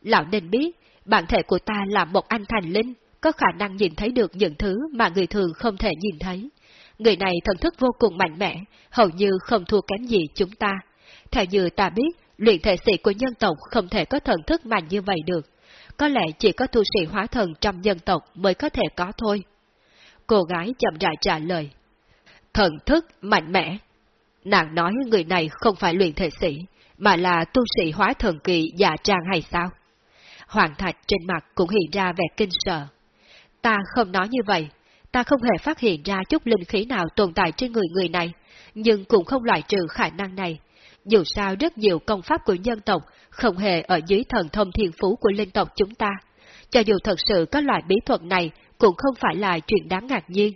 Lão nên biết, bản thể của ta là một anh thành linh, có khả năng nhìn thấy được những thứ mà người thường không thể nhìn thấy. Người này thần thức vô cùng mạnh mẽ, hầu như không thua kém gì chúng ta. Theo như ta biết, luyện thể sĩ của nhân tộc không thể có thần thức mạnh như vậy được. Có lẽ chỉ có tu sĩ hóa thần trong dân tộc mới có thể có thôi. Cô gái chậm rãi trả lời. Thần thức mạnh mẽ. Nàng nói người này không phải luyện thể sĩ, mà là tu sĩ hóa thần kỳ già trang hay sao? Hoàng Thạch trên mặt cũng hiện ra vẻ kinh sợ. Ta không nói như vậy, ta không hề phát hiện ra chút linh khí nào tồn tại trên người người này, nhưng cũng không loại trừ khả năng này. Dù sao rất nhiều công pháp của nhân tộc không hề ở dưới thần thông thiên phú của linh tộc chúng ta. Cho dù thật sự có loại bí thuật này cũng không phải là chuyện đáng ngạc nhiên.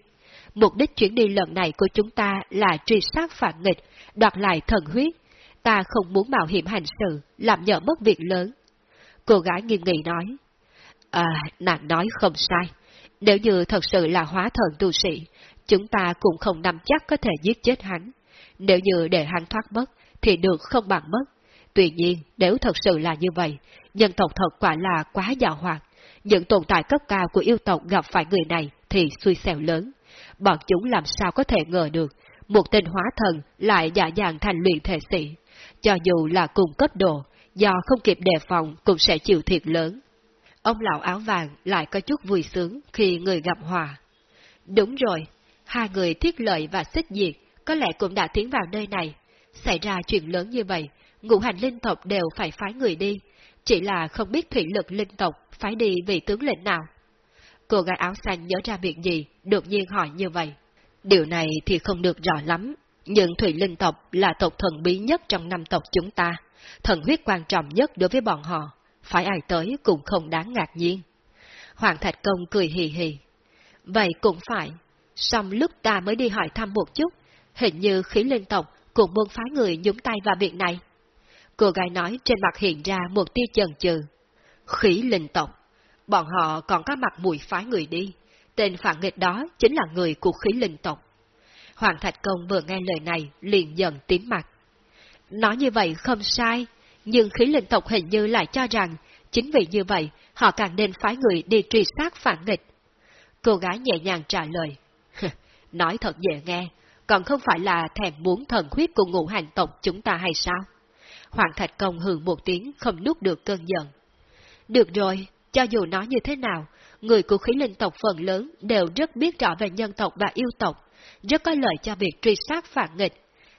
Mục đích chuyến đi lần này của chúng ta là truy sát phản nghịch, đoạt lại thần huyết. Ta không muốn mạo hiểm hành sự, làm nhỡ mất việc lớn. Cô gái nghiêm nghị nói. À, nàng nói không sai. Nếu như thật sự là hóa thần tu sĩ, chúng ta cũng không nắm chắc có thể giết chết hắn. Nếu như để hắn thoát mất, thì được không bằng mất. Tuy nhiên, nếu thật sự là như vậy, nhân tộc thật quả là quá giàu hoạt. Những tồn tại cấp cao của yêu tộc gặp phải người này thì suy xẻo lớn. Bọn chúng làm sao có thể ngờ được, một tên hóa thần lại dạ dàng thành luyện thể sĩ. Cho dù là cùng cấp độ, do không kịp đề phòng cũng sẽ chịu thiệt lớn. Ông lão áo vàng lại có chút vui sướng khi người gặp hòa. Đúng rồi, hai người thiết lợi và xích diệt có lẽ cũng đã tiến vào nơi này. Xảy ra chuyện lớn như vậy, ngũ hành linh tộc đều phải phái người đi, chỉ là không biết thủy lực linh tộc phái đi vị tướng lệnh nào. Cô gái áo xanh nhớ ra việc gì, đột nhiên hỏi như vậy. Điều này thì không được rõ lắm, nhưng thủy linh tộc là tộc thần bí nhất trong năm tộc chúng ta, thần huyết quan trọng nhất đối với bọn họ, phải ai tới cũng không đáng ngạc nhiên. Hoàng Thạch Công cười hì hì. Vậy cũng phải, xong lúc ta mới đi hỏi thăm một chút, hình như khí linh tộc cũng muốn phái người nhúng tay vào việc này. Cô gái nói trên mặt hiện ra một tia chần chừ. Khí linh tộc, bọn họ còn có mặt mùi phái người đi, tên phản nghịch đó chính là người của khí linh tộc. Hoàng Thạch Công vừa nghe lời này liền dần tím mặt. Nói như vậy không sai, nhưng khí linh tộc hình như lại cho rằng, chính vì như vậy, họ càng nên phái người đi truy sát phản nghịch. Cô gái nhẹ nhàng trả lời. Nói thật dễ nghe, còn không phải là thèm muốn thần huyết của ngũ hành tộc chúng ta hay sao? Hoàng Thạch Công hừ một tiếng không nuốt được cơn giận. Được rồi, cho dù nói như thế nào, người của khí linh tộc phần lớn đều rất biết rõ về nhân tộc và yêu tộc, rất có lợi cho việc truy sát phản nghịch.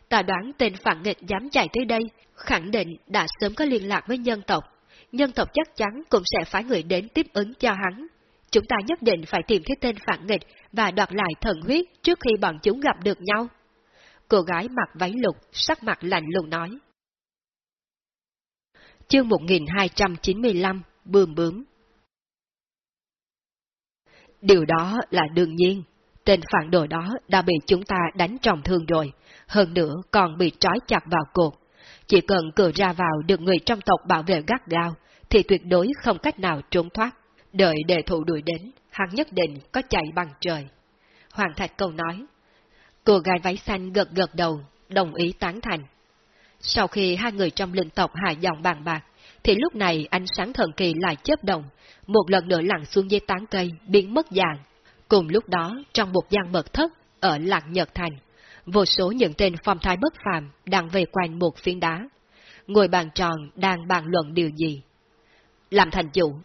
Ta đoán tên phản nghịch dám chạy tới đây, khẳng định đã sớm có liên lạc với nhân tộc. Nhân tộc chắc chắn cũng sẽ phái người đến tiếp ứng cho hắn. Chúng ta nhất định phải tìm thấy tên phản nghịch và đoạt lại thần huyết trước khi bọn chúng gặp được nhau. Cô gái mặc váy lục, sắc mặt lạnh lùng nói. Chương 1295, Bươm Bướm Điều đó là đương nhiên, tên phản đồ đó đã bị chúng ta đánh trọng thương rồi, hơn nữa còn bị trói chặt vào cột. Chỉ cần cửa ra vào được người trong tộc bảo vệ gắt gao, thì tuyệt đối không cách nào trốn thoát. Đợi đề thủ đuổi đến, hắn nhất định có chạy bằng trời. Hoàng Thạch Câu nói. Cô gái váy xanh gật gật đầu, đồng ý tán thành. Sau khi hai người trong linh tộc hạ dòng bàn bạc, thì lúc này ánh sáng thần kỳ lại chớp động, một lần nữa lặn xuống dưới tán cây, biến mất dạng. Cùng lúc đó, trong một gian mật thất, ở Lạc Nhật Thành, vô số những tên phong thái bất phàm đang về quanh một phiến đá. Ngồi bàn tròn đang bàn luận điều gì? Làm thành chủ,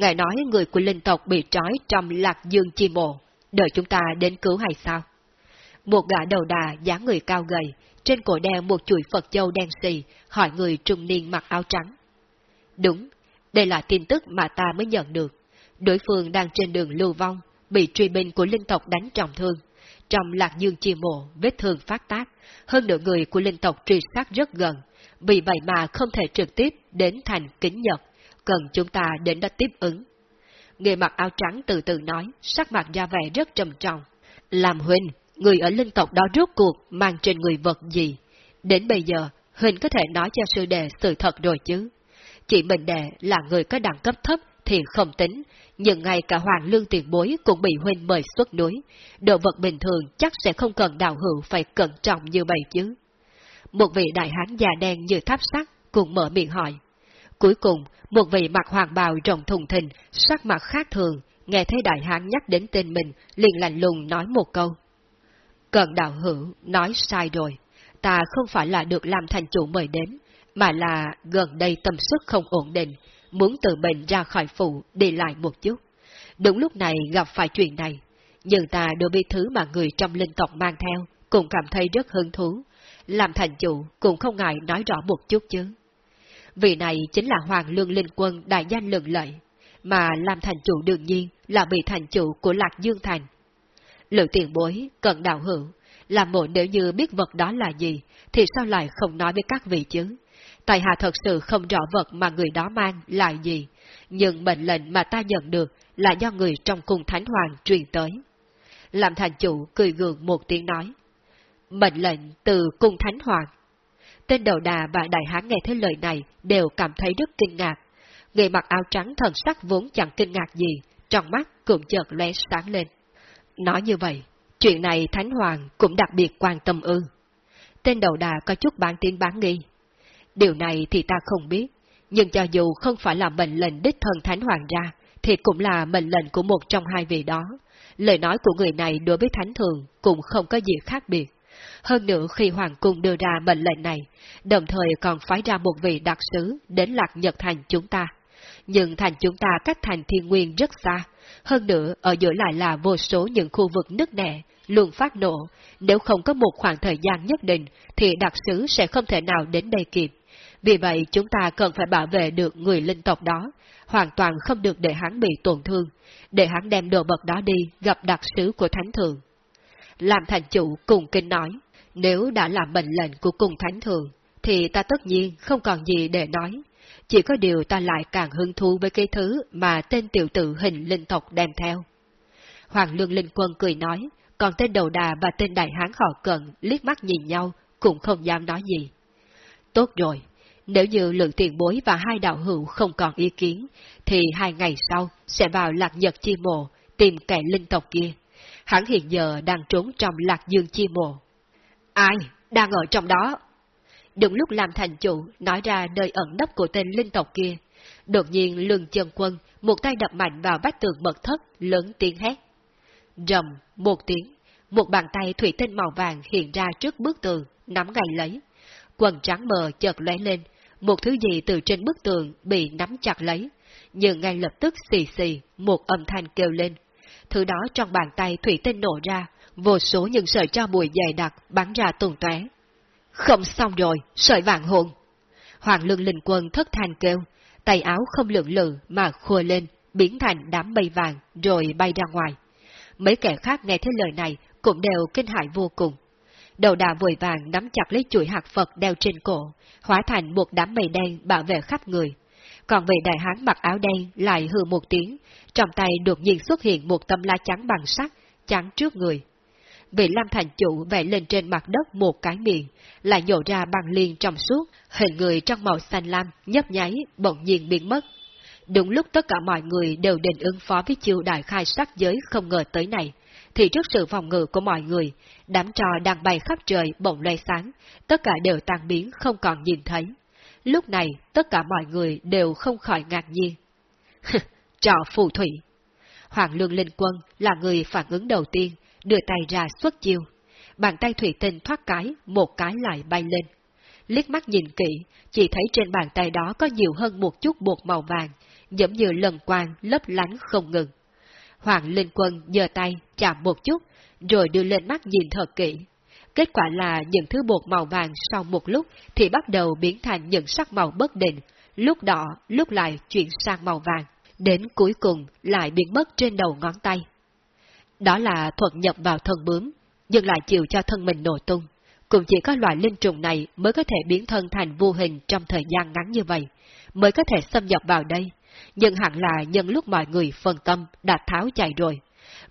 ngài nói người của linh tộc bị trói trong lạc dương chi mộ, đợi chúng ta đến cứu hay sao? Một gã đầu đà dáng người cao gầy, trên cổ đeo một chuỗi Phật châu đen xì, hỏi người trung niên mặc áo trắng. Đúng, đây là tin tức mà ta mới nhận được. Đối phương đang trên đường lưu vong, bị truy binh của linh tộc đánh trọng thương. Trong lạc dương chi mộ, vết thương phát tác, hơn nửa người của linh tộc truy sát rất gần, vì vậy mà không thể trực tiếp đến thành kính nhật, cần chúng ta đến đó tiếp ứng. Người mặc áo trắng từ từ nói, sắc mặt ra vẻ rất trầm trọng. Làm huynh, người ở linh tộc đó rốt cuộc mang trên người vật gì? Đến bây giờ, huynh có thể nói cho sư đệ sự thật rồi chứ? Chỉ mình đệ là người có đẳng cấp thấp thì không tính, nhưng ngay cả hoàng lương tiền bối cũng bị huynh mời xuất núi. Đồ vật bình thường chắc sẽ không cần đào hữu phải cẩn trọng như vậy chứ. Một vị đại hán già đen như tháp sắt cùng mở miệng hỏi. Cuối cùng, một vị mặc hoàng bào rộng thùng thình, sắc mặt khác thường, nghe thấy đại hán nhắc đến tên mình, liền lạnh lùng nói một câu. Cần đạo hữu, nói sai rồi. Ta không phải là được làm thành chủ mời đến, mà là gần đây tâm sức không ổn định, muốn tự mình ra khỏi phủ đi lại một chút. Đúng lúc này gặp phải chuyện này, nhưng ta đối với thứ mà người trong linh tộc mang theo, cũng cảm thấy rất hứng thú. Làm thành chủ cũng không ngại nói rõ một chút chứ. Vị này chính là Hoàng Lương Linh Quân đại danh lượng lợi, mà làm thành chủ đương nhiên là vị thành chủ của Lạc Dương Thành. Lữ tiền bối, cận đạo hữu, làm mộ nếu như biết vật đó là gì, thì sao lại không nói với các vị chứ? Tài hạ thật sự không rõ vật mà người đó mang là gì, nhưng mệnh lệnh mà ta nhận được là do người trong cung Thánh Hoàng truyền tới. Làm thành chủ cười gượng một tiếng nói. Mệnh lệnh từ cung Thánh Hoàng. Tên đầu đà và đại hán nghe thấy lời này đều cảm thấy rất kinh ngạc. Người mặc áo trắng thần sắc vốn chẳng kinh ngạc gì, trong mắt cũng chợt lóe sáng lên. Nói như vậy, chuyện này Thánh Hoàng cũng đặc biệt quan tâm ư. Tên đầu đà có chút bán tin bán nghi, Điều này thì ta không biết, nhưng cho dù không phải là mệnh lệnh đích thân Thánh Hoàng ra, thì cũng là mệnh lệnh của một trong hai vị đó. Lời nói của người này đối với Thánh Thường cũng không có gì khác biệt. Hơn nữa khi Hoàng Cung đưa ra mệnh lệnh này, đồng thời còn phái ra một vị đặc sứ đến Lạc Nhật Thành chúng ta. Nhưng thành chúng ta cách thành thiên nguyên rất xa, hơn nữa ở giữa lại là vô số những khu vực nứt nẻ, luôn phát nổ, nếu không có một khoảng thời gian nhất định thì đặc sứ sẽ không thể nào đến đây kịp. Vì vậy chúng ta cần phải bảo vệ được người linh tộc đó, hoàn toàn không được để hắn bị tổn thương, để hắn đem đồ vật đó đi gặp đặc sứ của thánh thượng. Làm thành chủ cùng kinh nói, nếu đã làm mệnh lệnh của cùng thánh thượng, thì ta tất nhiên không còn gì để nói. Chỉ có điều ta lại càng hứng thú với cái thứ mà tên tiểu tử hình linh tộc đem theo. Hoàng Lương Linh Quân cười nói, còn tên đầu đà và tên đại hán họ cận liếc mắt nhìn nhau, cũng không dám nói gì. Tốt rồi, nếu như lượng tiền bối và hai đạo hữu không còn ý kiến, thì hai ngày sau sẽ vào lạc nhật chi mộ tìm kẻ linh tộc kia. Hắn hiện giờ đang trốn trong lạc dương chi mộ. Ai? Đang ở trong đó? Đúng lúc làm thành chủ nói ra nơi ẩn nấp của tên linh tộc kia. Đột nhiên lương chân quân, một tay đập mạnh vào vách tường mật thất, lớn tiếng hét. Rầm, một tiếng, một bàn tay thủy tinh màu vàng hiện ra trước bức tường, nắm ngay lấy. Quần trắng mờ chợt lóe lên, một thứ gì từ trên bức tường bị nắm chặt lấy, nhưng ngay lập tức xì xì, một âm thanh kêu lên. Thứ đó trong bàn tay thủy tinh nổ ra, vô số những sợi cho bụi dày đặc bắn ra tung tóe. Không xong rồi, sợi vàng hồn. Hoàng lương linh quân thất thanh kêu, tay áo không lượng lự mà khua lên, biến thành đám mây vàng rồi bay ra ngoài. Mấy kẻ khác nghe thấy lời này cũng đều kinh hại vô cùng. Đầu đà vội vàng nắm chặt lấy chuỗi hạt Phật đeo trên cổ, hóa thành một đám mây đen bảo vệ khắp người. Còn vị đại hán mặc áo đen lại hừ một tiếng, trong tay đột nhiên xuất hiện một tấm lá trắng bằng sắt, trắng trước người. Vị Lam Thành Chủ vẽ lên trên mặt đất một cái miệng, lại nhổ ra bằng liền trong suốt, hình người trong màu xanh lam, nhấp nháy, bỗng nhiên biến mất. Đúng lúc tất cả mọi người đều định ứng phó với chiêu đại khai sắc giới không ngờ tới này, thì trước sự phòng ngự của mọi người, đám trò đang bay khắp trời bỗng lóe sáng, tất cả đều tan biến không còn nhìn thấy. Lúc này, tất cả mọi người đều không khỏi ngạc nhiên. trò phù thủy. Hoàng Lương Linh Quân là người phản ứng đầu tiên, đưa tay ra xuất chiêu. Bàn tay thủy tinh thoát cái, một cái lại bay lên. Liếc mắt nhìn kỹ, chỉ thấy trên bàn tay đó có nhiều hơn một chút bột màu vàng, giống như lần quang lấp lánh không ngừng. Hoàng Linh Quân giơ tay, chạm một chút, rồi đưa lên mắt nhìn thật kỹ. Kết quả là những thứ bột màu vàng sau một lúc thì bắt đầu biến thành những sắc màu bất định, lúc đỏ, lúc lại chuyển sang màu vàng, đến cuối cùng lại biến mất trên đầu ngón tay. Đó là thuật nhập vào thân bướm, nhưng lại chịu cho thân mình nổ tung. Cũng chỉ có loại linh trùng này mới có thể biến thân thành vô hình trong thời gian ngắn như vậy, mới có thể xâm nhập vào đây. Nhưng hẳn là nhân lúc mọi người phân tâm đã tháo chạy rồi.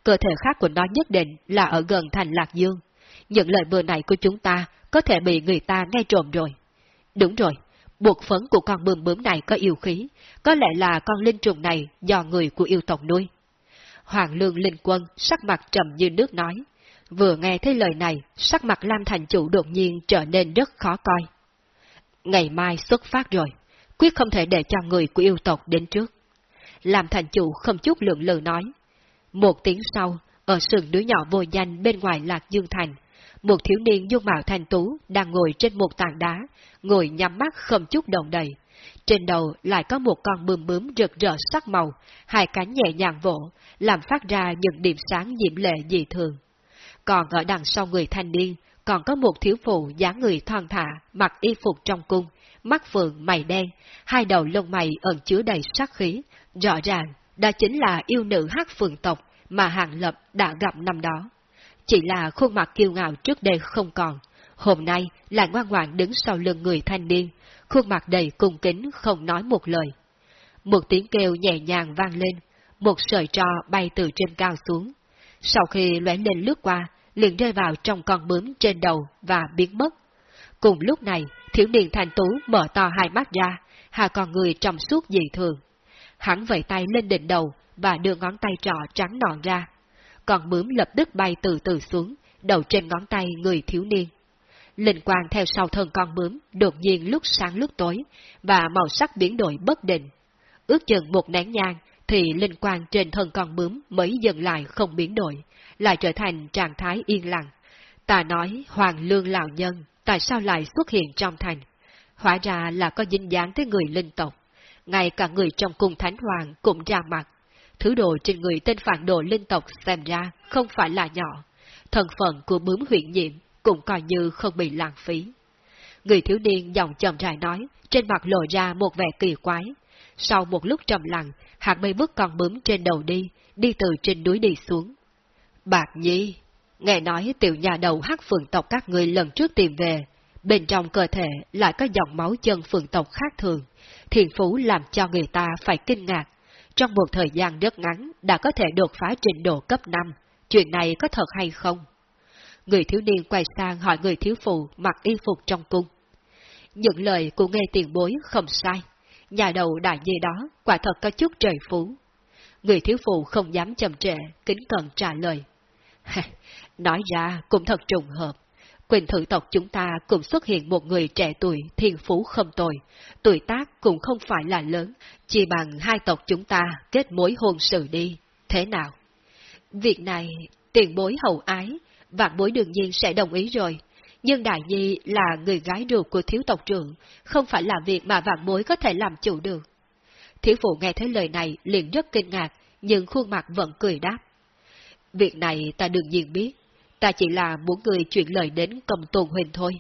Cơ thể khác của nó nhất định là ở gần thành Lạc Dương. Những lời bừa này của chúng ta có thể bị người ta nghe trộm rồi. Đúng rồi, buộc phấn của con bướm bướm này có yêu khí, có lẽ là con linh trùng này do người của yêu tộc nuôi. Hoàng Lương Linh Quân sắc mặt trầm như nước nói. Vừa nghe thấy lời này, sắc mặt Lam Thành Chủ đột nhiên trở nên rất khó coi. Ngày mai xuất phát rồi, quyết không thể để cho người của yêu tộc đến trước. Lam Thành Chủ không chút lượng lự nói. Một tiếng sau, ở sườn đứa nhỏ vô danh bên ngoài Lạc Dương Thành, một thiếu niên dung mạo thành tú đang ngồi trên một tảng đá, ngồi nhắm mắt không chút động đậy. Trên đầu lại có một con bướm bướm rực rỡ sắc màu, hai cánh nhẹ nhàng vỗ, làm phát ra những điểm sáng diễm lệ dị thường. Còn ở đằng sau người thanh niên, còn có một thiếu phụ dáng người thon thả, mặc y phục trong cung, mắt phượng mày đen, hai đầu lông mày ẩn chứa đầy sát khí. Rõ ràng, đó chính là yêu nữ hát phượng tộc mà Hàng Lập đã gặp năm đó. Chỉ là khuôn mặt kiêu ngạo trước đây không còn, hôm nay lại ngoan ngoãn đứng sau lưng người thanh niên, khuôn mặt đầy cung kính không nói một lời. Một tiếng kêu nhẹ nhàng vang lên, một sợi tro bay từ trên cao xuống. Sau khi lóe lên lướt qua, liền rơi vào trong con bướm trên đầu và biến mất. Cùng lúc này, thiếu niên thanh tú mở to hai mắt ra, hà con người trong suốt dị thường. Hắn vẫy tay lên đỉnh đầu và đưa ngón tay trỏ trắng nọn ra. Con bướm lập tức bay từ từ xuống, đầu trên ngón tay người thiếu niên. Linh quang theo sau thân con bướm, đột nhiên lúc sáng lúc tối, và màu sắc biến đổi bất định. Ước chừng một nén nhang, thì linh quang trên thân con bướm mới dừng lại không biến đổi, lại trở thành trạng thái yên lặng. Ta nói hoàng lương lão nhân, tại sao lại xuất hiện trong thành? Hóa ra là có dính dáng tới người linh tộc. Ngay cả người trong cung thánh hoàng cũng ra mặt. Thứ đồ trên người tên phản đồ linh tộc xem ra không phải là nhỏ. thần phận của bướm huyện nhiệm cũng coi như không bị lãng phí. Người thiếu niên giọng chậm rãi nói, trên mặt lộ ra một vẻ kỳ quái. Sau một lúc trầm lặng, hạt mây bước con bướm trên đầu đi, đi từ trên núi đi xuống. Bạc Nhi, nghe nói tiểu nhà đầu hát phượng tộc các người lần trước tìm về, bên trong cơ thể lại có dòng máu chân phượng tộc khác thường, thiền phú làm cho người ta phải kinh ngạc. Trong một thời gian rất ngắn đã có thể đột phá trình độ cấp 5, chuyện này có thật hay không? Người thiếu niên quay sang hỏi người thiếu phụ mặc y phục trong cung. Những lời của nghe tiền bối không sai, nhà đầu đại nhi đó quả thật có chút trời phú. Người thiếu phụ không dám chậm trễ, kính cẩn trả lời. Nói ra cũng thật trùng hợp. Quyền thử tộc chúng ta cũng xuất hiện một người trẻ tuổi thiên phú không tồi, tuổi tác cũng không phải là lớn, chỉ bằng hai tộc chúng ta kết mối hôn sự đi, thế nào? Việc này, tiền bối hậu ái, vạn bối đương nhiên sẽ đồng ý rồi, nhưng Đại Nhi là người gái ruột của thiếu tộc trưởng, không phải là việc mà vạn bối có thể làm chủ được. Thiếu phụ nghe thấy lời này liền rất kinh ngạc, nhưng khuôn mặt vẫn cười đáp. Việc này ta đương nhiên biết, ta chỉ là muốn người chuyển lời đến công tôn huynh thôi.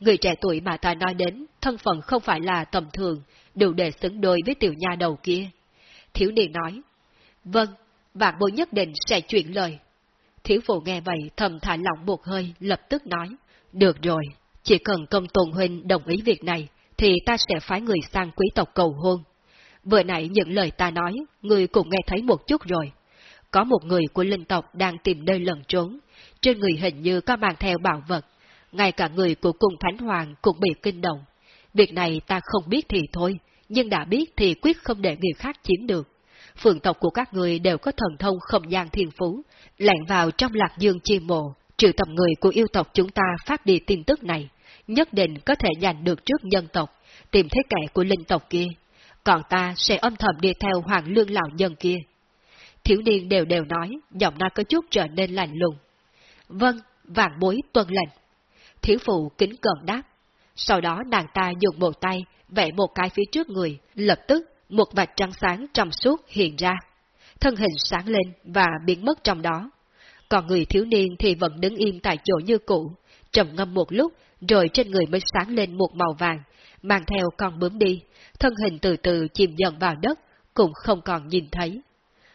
Người trẻ tuổi mà ta nói đến, thân phận không phải là tầm thường, đều để xứng đôi với tiểu nha đầu kia. Thiếu niên nói, vâng, vạn bối nhất định sẽ chuyển lời. Thiếu phụ nghe vậy thầm thả lỏng một hơi, lập tức nói, được rồi, chỉ cần công tôn huynh đồng ý việc này, thì ta sẽ phái người sang quý tộc cầu hôn. Vừa nãy những lời ta nói, người cũng nghe thấy một chút rồi. Có một người của linh tộc đang tìm nơi lẩn trốn, trên người hình như có mang theo bảo vật, ngay cả người của cung thánh hoàng cũng bị kinh động. Việc này ta không biết thì thôi, nhưng đã biết thì quyết không để người khác chiếm được. Phượng tộc của các người đều có thần thông không gian thiên phú, lẹn vào trong lạc dương chi mộ, trừ tầm người của yêu tộc chúng ta phát đi tin tức này, nhất định có thể giành được trước nhân tộc, tìm thấy kẻ của linh tộc kia. Còn ta sẽ âm thầm đi theo hoàng lương lão nhân kia. Thiếu niên đều đều nói, giọng nói có chút trở nên lạnh lùng. Vâng, vàng bối tuân lệnh. Thiếu phụ kính cẩn đáp. Sau đó nàng ta dùng một tay, vẽ một cái phía trước người, lập tức một vạch trắng sáng trong suốt hiện ra. Thân hình sáng lên và biến mất trong đó. Còn người thiếu niên thì vẫn đứng im tại chỗ như cũ, trầm ngâm một lúc, rồi trên người mới sáng lên một màu vàng, mang theo con bướm đi, thân hình từ từ chìm dần vào đất, cũng không còn nhìn thấy.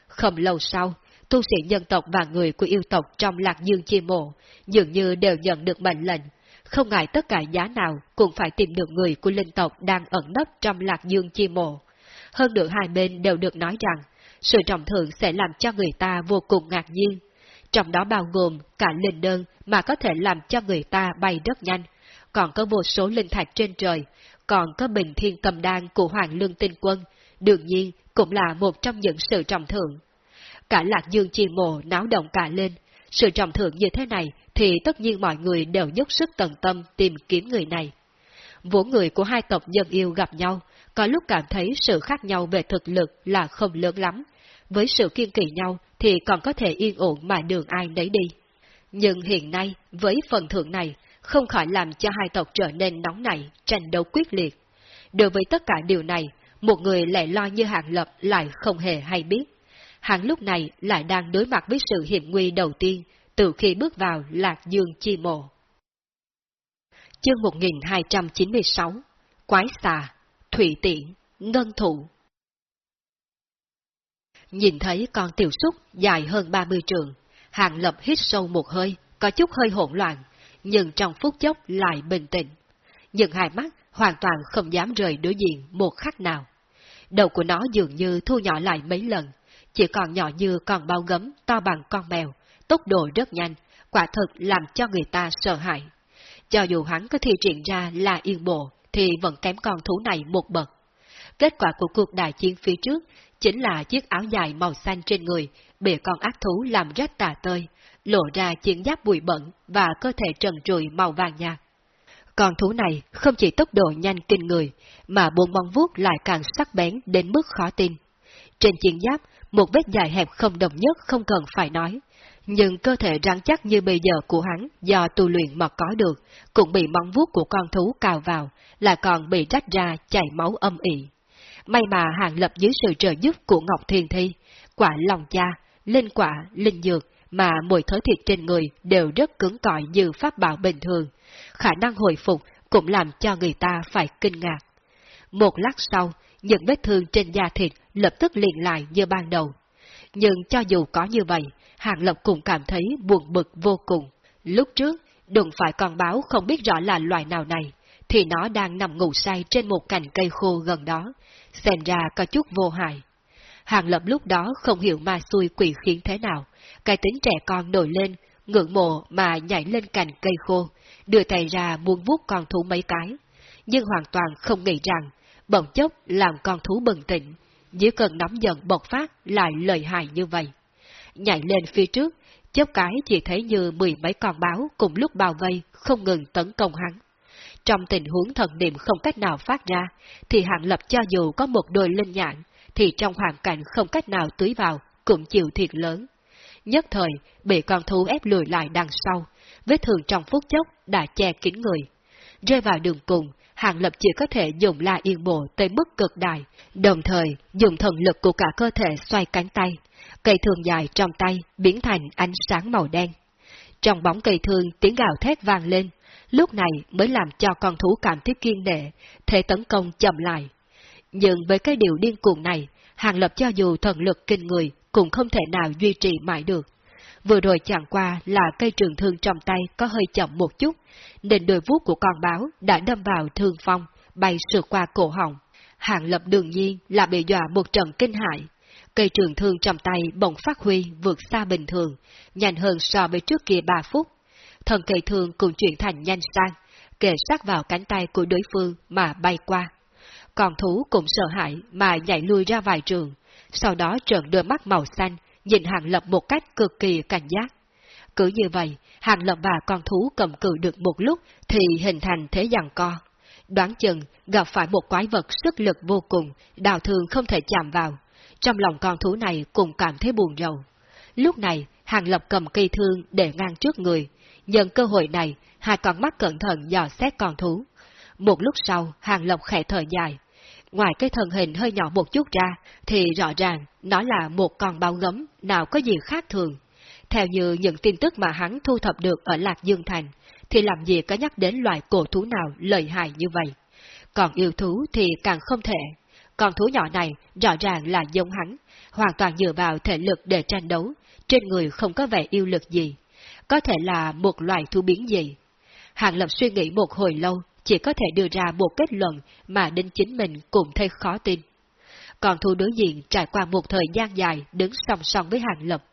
Không lâu sau, tu sĩ nhân tộc và người của yêu tộc trong lạc dương chi mộ, dường như đều nhận được mệnh lệnh, không ngại tất cả giá nào cũng phải tìm được người của linh tộc đang ẩn nấp trong lạc dương chi mộ. Hơn nữa hai bên đều được nói rằng, sự trọng thượng sẽ làm cho người ta vô cùng ngạc nhiên, trong đó bao gồm cả linh đơn mà có thể làm cho người ta bay rất nhanh, còn có vô số linh thạch trên trời, còn có bình thiên cầm đan của Hoàng Lương Tinh Quân, đương nhiên cũng là một trong những sự trọng thượng. Cả lạc dương chi mộ náo động cả lên, sự trọng thượng như thế này thì tất nhiên mọi người đều dốc sức tận tâm tìm kiếm người này. Vốn người của hai tộc nhân yêu gặp nhau, có lúc cảm thấy sự khác nhau về thực lực là không lớn lắm, với sự kiên kỳ nhau thì còn có thể yên ổn mà đường ai nấy đi. Nhưng hiện nay, với phần thưởng này, không khỏi làm cho hai tộc trở nên nóng nảy, tranh đấu quyết liệt. Đối với tất cả điều này, một người lẻ loi như hạng lập lại không hề hay biết. Hắn lúc này lại đang đối mặt với sự hiểm nguy đầu tiên từ khi bước vào Lạc Dương Chi Mộ. Chương 1296 Quái xà, Thủy tiện Ngân Thụ Nhìn thấy con tiểu súc dài hơn 30 trường, Hàng Lập hít sâu một hơi, có chút hơi hỗn loạn, nhưng trong phút chốc lại bình tĩnh. Nhưng hai mắt hoàn toàn không dám rời đối diện một khắc nào. Đầu của nó dường như thu nhỏ lại mấy lần, chỉ còn nhỏ như còn bao gấm to bằng con mèo, tốc độ rất nhanh, quả thực làm cho người ta sợ hãi. Cho dù hắn có thi triển ra là yên bộ, thì vẫn kém con thú này một bậc. Kết quả của cuộc đại chiến phía trước chính là chiếc áo dài màu xanh trên người, bị con ác thú làm rách tà tơi, lộ ra chiến giáp bụi bẩn và cơ thể trần trụi màu vàng nhạt. Con thú này không chỉ tốc độ nhanh kinh người, mà bốn mong vuốt lại càng sắc bén đến mức khó tin. Trên chiến giáp, một vết dài hẹp không đồng nhất không cần phải nói, nhưng cơ thể rắn chắc như bây giờ của hắn do tu luyện mà có được, cũng bị móng vuốt của con thú cào vào, là còn bị rách ra chảy máu âm ỉ. May mà hàng lập dưới sự trợ giúp của Ngọc Thiên Thi, quả lòng cha, linh quả, linh dược mà mùi thớ thịt trên người đều rất cứng cỏi như pháp bảo bình thường, khả năng hồi phục cũng làm cho người ta phải kinh ngạc. Một lát sau, những vết thương trên da thịt lập tức liền lại như ban đầu. Nhưng cho dù có như vậy, Hàng Lập cũng cảm thấy buồn bực vô cùng. Lúc trước, đừng phải con báo không biết rõ là loài nào này, thì nó đang nằm ngủ say trên một cành cây khô gần đó, xem ra có chút vô hại. Hàng Lập lúc đó không hiểu ma xui quỷ khiến thế nào, cái tính trẻ con nổi lên, ngưỡng mộ mà nhảy lên cành cây khô, đưa tay ra muốn vuốt con thú mấy cái, nhưng hoàn toàn không nghĩ rằng, bỗng chốc làm con thú bừng tỉnh, dưới cơn nóng giận bộc phát lại lợi hại như vậy. Nhảy lên phía trước, chớp cái chỉ thấy như mười mấy con báo cùng lúc bao vây, không ngừng tấn công hắn. Trong tình huống thần niệm không cách nào phát ra, thì hạng lập cho dù có một đôi linh nhãn, thì trong hoàn cảnh không cách nào tưới vào, cũng chịu thiệt lớn. Nhất thời, bị con thú ép lùi lại đằng sau, vết thương trong phút chốc đã che kín người. Rơi vào đường cùng, Hàng Lập chỉ có thể dùng la yên bộ tới mức cực đại, đồng thời dùng thần lực của cả cơ thể xoay cánh tay. Cây thương dài trong tay biến thành ánh sáng màu đen. Trong bóng cây thương tiếng gào thét vang lên, lúc này mới làm cho con thú cảm thấy kiên nệ, thể tấn công chậm lại. Nhưng với cái điều điên cuồng này, Hàng Lập cho dù thần lực kinh người cũng không thể nào duy trì mãi được. Vừa rồi chẳng qua là cây trường thương trong tay có hơi chậm một chút, nên đôi vuốt của con báo đã đâm vào thương phong, bay sượt qua cổ họng. Hàng lập đương nhiên là bị dọa một trận kinh hại. Cây trường thương trong tay bỗng phát huy vượt xa bình thường, nhanh hơn so với trước kia ba phút. Thần cây thương cũng chuyển thành nhanh sang, kề sát vào cánh tay của đối phương mà bay qua. Còn thú cũng sợ hãi mà nhảy lui ra vài trường, sau đó trợn đôi mắt màu xanh, nhìn Hàng Lập một cách cực kỳ cảnh giác. Cứ như vậy, Hàng Lập và con thú cầm cự được một lúc thì hình thành thế giằng co. Đoán chừng gặp phải một quái vật sức lực vô cùng, đào thường không thể chạm vào. Trong lòng con thú này cũng cảm thấy buồn rầu. Lúc này, Hàng Lập cầm cây thương để ngang trước người. Nhân cơ hội này, hai con mắt cẩn thận dò xét con thú. Một lúc sau, Hàng Lập khẽ thở dài, ngoài cái thân hình hơi nhỏ một chút ra, thì rõ ràng nó là một con bao gấm, nào có gì khác thường. Theo như những tin tức mà hắn thu thập được ở Lạc Dương Thành, thì làm gì có nhắc đến loài cổ thú nào lợi hại như vậy. Còn yêu thú thì càng không thể. Con thú nhỏ này rõ ràng là giống hắn, hoàn toàn dựa vào thể lực để tranh đấu, trên người không có vẻ yêu lực gì. Có thể là một loài thú biến gì. Hàng Lập suy nghĩ một hồi lâu chỉ có thể đưa ra một kết luận mà đến chính mình cũng thấy khó tin. Còn thu đối diện trải qua một thời gian dài đứng song song với hàng lập,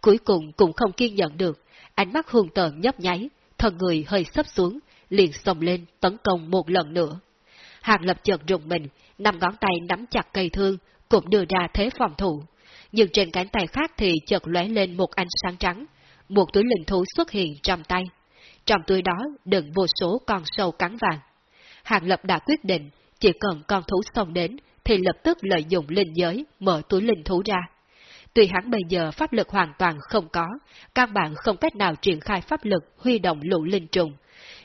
cuối cùng cũng không kiên nhận được, ánh mắt hung tợn nhấp nháy, thân người hơi sấp xuống, liền xông lên tấn công một lần nữa. Hàng lập chợt rùng mình, nằm ngón tay nắm chặt cây thương, cũng đưa ra thế phòng thủ. Nhưng trên cánh tay khác thì chợt lóe lên một ánh sáng trắng, một túi linh thú xuất hiện trong tay. Trong túi đó đựng vô số con sâu cắn vàng. Hàng Lập đã quyết định, chỉ cần con thú xông đến, thì lập tức lợi dụng linh giới, mở túi linh thú ra. Tuy hắn bây giờ pháp lực hoàn toàn không có, căn bản không cách nào triển khai pháp lực huy động lũ linh trùng.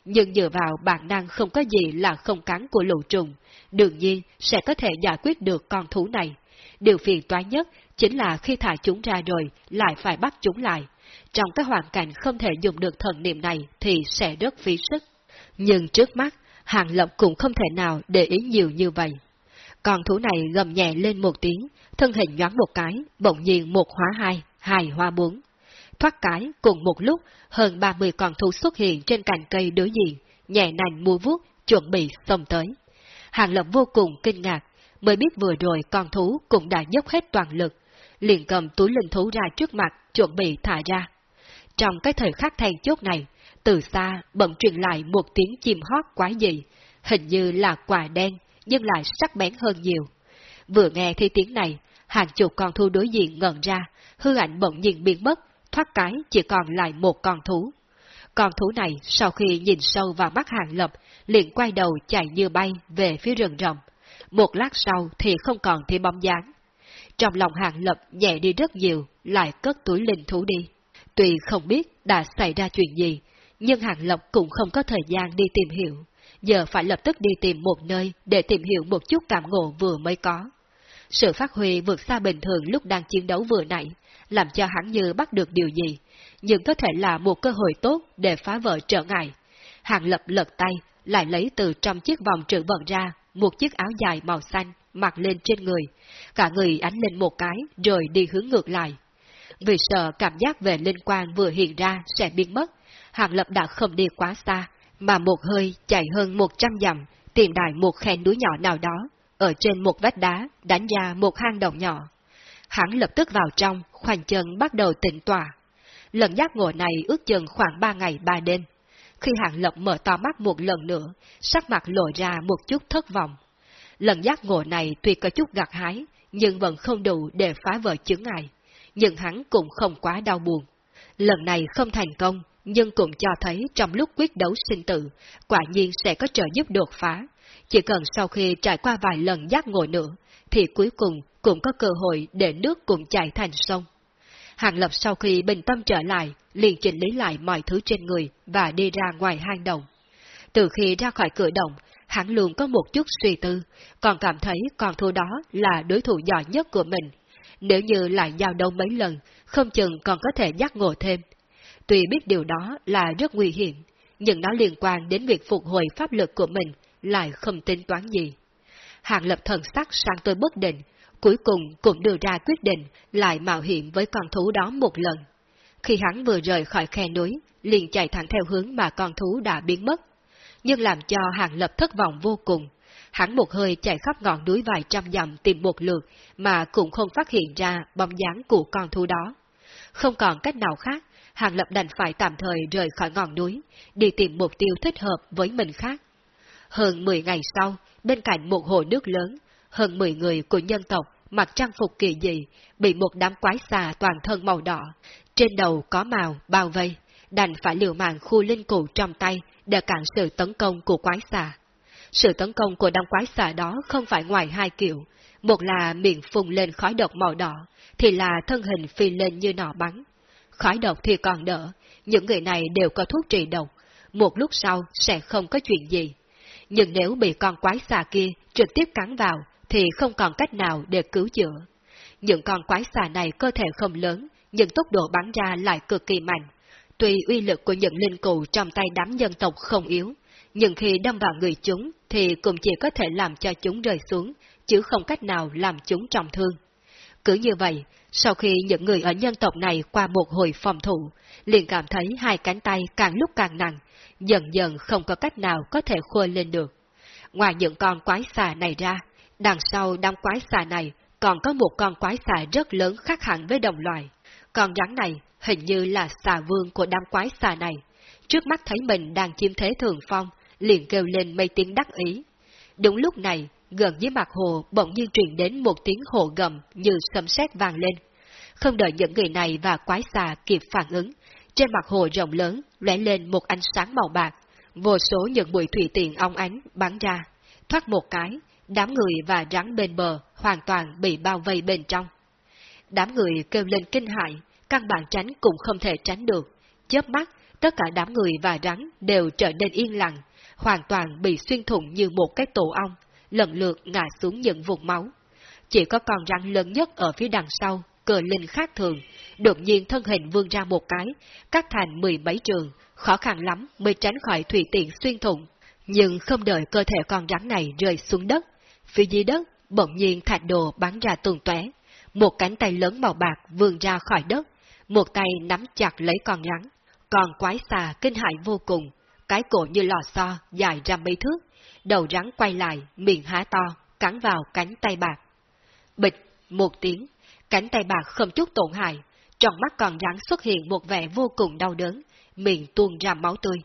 Nhưng dựa vào bản năng không có gì là không cắn của lũ trùng, đương nhiên sẽ có thể giải quyết được con thú này. Điều phiền toái nhất chính là khi thả chúng ra rồi, lại phải bắt chúng lại. Trong cái hoàn cảnh không thể dùng được thần niệm này thì sẽ rất phí sức. Nhưng trước mắt, Hàng Lập cũng không thể nào để ý nhiều như vậy. Con thú này gầm nhẹ lên một tiếng, thân hình nhoáng một cái, bỗng nhiên một hóa hai, hai hoa bốn. Thoát cái, cùng một lúc, hơn 30 con thú xuất hiện trên cành cây đối diện, nhẹ nành mua vuốt, chuẩn bị xông tới. Hàng Lập vô cùng kinh ngạc, mới biết vừa rồi con thú cũng đã dốc hết toàn lực, liền cầm túi linh thú ra trước mặt, chuẩn bị thả ra. Trong cái thời khắc thành chốt này, từ xa bỗng truyền lại một tiếng chim hót quái dị, hình như là quả đen, nhưng lại sắc bén hơn nhiều. Vừa nghe thấy tiếng này, hàng chục con thú đối diện ngẩn ra, hư ảnh bỗng nhiên biến mất, thoát cái chỉ còn lại một con thú. Con thú này sau khi nhìn sâu vào mắt hàng lập, liền quay đầu chạy như bay về phía rừng rộng. Một lát sau thì không còn thấy bóng dáng. Trong lòng hàng lập nhẹ đi rất nhiều, lại cất túi linh thú đi. Tuy không biết đã xảy ra chuyện gì, nhưng Hàng Lộc cũng không có thời gian đi tìm hiểu, giờ phải lập tức đi tìm một nơi để tìm hiểu một chút cảm ngộ vừa mới có. Sự phát huy vượt xa bình thường lúc đang chiến đấu vừa nãy, làm cho hắn như bắt được điều gì, nhưng có thể là một cơ hội tốt để phá vỡ trở ngại. Hàng lập lật tay, lại lấy từ trong chiếc vòng trữ vận ra một chiếc áo dài màu xanh mặc lên trên người, cả người ánh lên một cái rồi đi hướng ngược lại. Vì sợ cảm giác về linh quan vừa hiện ra sẽ biến mất, Hàng Lập đã không đi quá xa, mà một hơi chạy hơn một trăm dặm, tìm đại một khe núi nhỏ nào đó, ở trên một vách đá đánh ra một hang động nhỏ. Hắn lập tức vào trong, khoanh chân bắt đầu tịnh tỏa. Lần giác ngộ này ước chừng khoảng ba ngày ba đêm. Khi Hàng Lập mở to mắt một lần nữa, sắc mặt lộ ra một chút thất vọng. Lần giác ngộ này tuy có chút gặt hái, nhưng vẫn không đủ để phá vỡ chứng ngại. Nhưng hắn cũng không quá đau buồn. Lần này không thành công, nhưng cũng cho thấy trong lúc quyết đấu sinh tử, quả nhiên sẽ có trợ giúp đột phá. Chỉ cần sau khi trải qua vài lần giác ngộ nữa, thì cuối cùng cũng có cơ hội để nước cùng chảy thành sông. Hàng Lập sau khi bình tâm trở lại, liền chỉnh lý lại mọi thứ trên người và đi ra ngoài hang động. Từ khi ra khỏi cửa động, hắn luôn có một chút suy tư, còn cảm thấy con thua đó là đối thủ giỏi nhất của mình. Nếu như lại giao đấu mấy lần, không chừng còn có thể giác ngộ thêm. Tuy biết điều đó là rất nguy hiểm, nhưng nó liên quan đến việc phục hồi pháp lực của mình, lại không tính toán gì. Hàng lập thần sắc sang tôi bất định, cuối cùng cũng đưa ra quyết định lại mạo hiểm với con thú đó một lần. Khi hắn vừa rời khỏi khe núi, liền chạy thẳng theo hướng mà con thú đã biến mất. Nhưng làm cho hàng lập thất vọng vô cùng. Hắn một hơi chạy khắp ngọn núi vài trăm dặm tìm một lượt mà cũng không phát hiện ra bóng dáng của con thú đó. Không còn cách nào khác, hàng lập đành phải tạm thời rời khỏi ngọn núi, đi tìm mục tiêu thích hợp với mình khác. Hơn 10 ngày sau, bên cạnh một hồ nước lớn, hơn 10 người của nhân tộc mặc trang phục kỳ dị, bị một đám quái xà toàn thân màu đỏ, trên đầu có màu bao vây, đành phải liều mạng khu linh cụ trong tay để cản sự tấn công của quái xà. Sự tấn công của đám quái xà đó không phải ngoài hai kiểu, một là miệng phùng lên khói độc màu đỏ, thì là thân hình phi lên như nỏ bắn. Khói độc thì còn đỡ, những người này đều có thuốc trị độc, một lúc sau sẽ không có chuyện gì. Nhưng nếu bị con quái xà kia trực tiếp cắn vào, thì không còn cách nào để cứu chữa. Những con quái xà này cơ thể không lớn, nhưng tốc độ bắn ra lại cực kỳ mạnh. Tuy uy lực của những linh cụ trong tay đám dân tộc không yếu, nhưng khi đâm vào người chúng thì cũng chỉ có thể làm cho chúng rơi xuống, chứ không cách nào làm chúng trọng thương. Cứ như vậy, sau khi những người ở nhân tộc này qua một hồi phòng thủ, liền cảm thấy hai cánh tay càng lúc càng nặng, dần dần không có cách nào có thể khôi lên được. Ngoài những con quái xà này ra, đằng sau đám quái xà này còn có một con quái xà rất lớn khác hẳn với đồng loài. Con rắn này hình như là xà vương của đám quái xà này. Trước mắt thấy mình đang chiếm thế thường phong, liền kêu lên mấy tiếng đắc ý. Đúng lúc này, gần dưới mặt hồ bỗng nhiên truyền đến một tiếng hồ gầm như sấm sét vang lên. Không đợi những người này và quái xà kịp phản ứng, trên mặt hồ rộng lớn lóe lên một ánh sáng màu bạc, vô số những bụi thủy tiện ong ánh bắn ra, thoát một cái, đám người và rắn bên bờ hoàn toàn bị bao vây bên trong. Đám người kêu lên kinh hại, căn bản tránh cũng không thể tránh được. Chớp mắt, tất cả đám người và rắn đều trở nên yên lặng, hoàn toàn bị xuyên thủng như một cái tổ ong, lần lượt ngã xuống những vùng máu. Chỉ có con rắn lớn nhất ở phía đằng sau, cờ linh khác thường, đột nhiên thân hình vươn ra một cái, cắt thành mười mấy trường, khó khăn lắm mới tránh khỏi thủy tiện xuyên thủng. Nhưng không đợi cơ thể con rắn này rơi xuống đất, phía dưới đất bỗng nhiên thạch đồ bắn ra tuần tóe, một cánh tay lớn màu bạc vươn ra khỏi đất, một tay nắm chặt lấy con rắn. Còn quái xà kinh hại vô cùng, cái cổ như lò xo dài ra mấy thước, đầu rắn quay lại, miệng há to, cắn vào cánh tay bạc. Bịch, một tiếng, cánh tay bạc không chút tổn hại, trong mắt con rắn xuất hiện một vẻ vô cùng đau đớn, miệng tuôn ra máu tươi.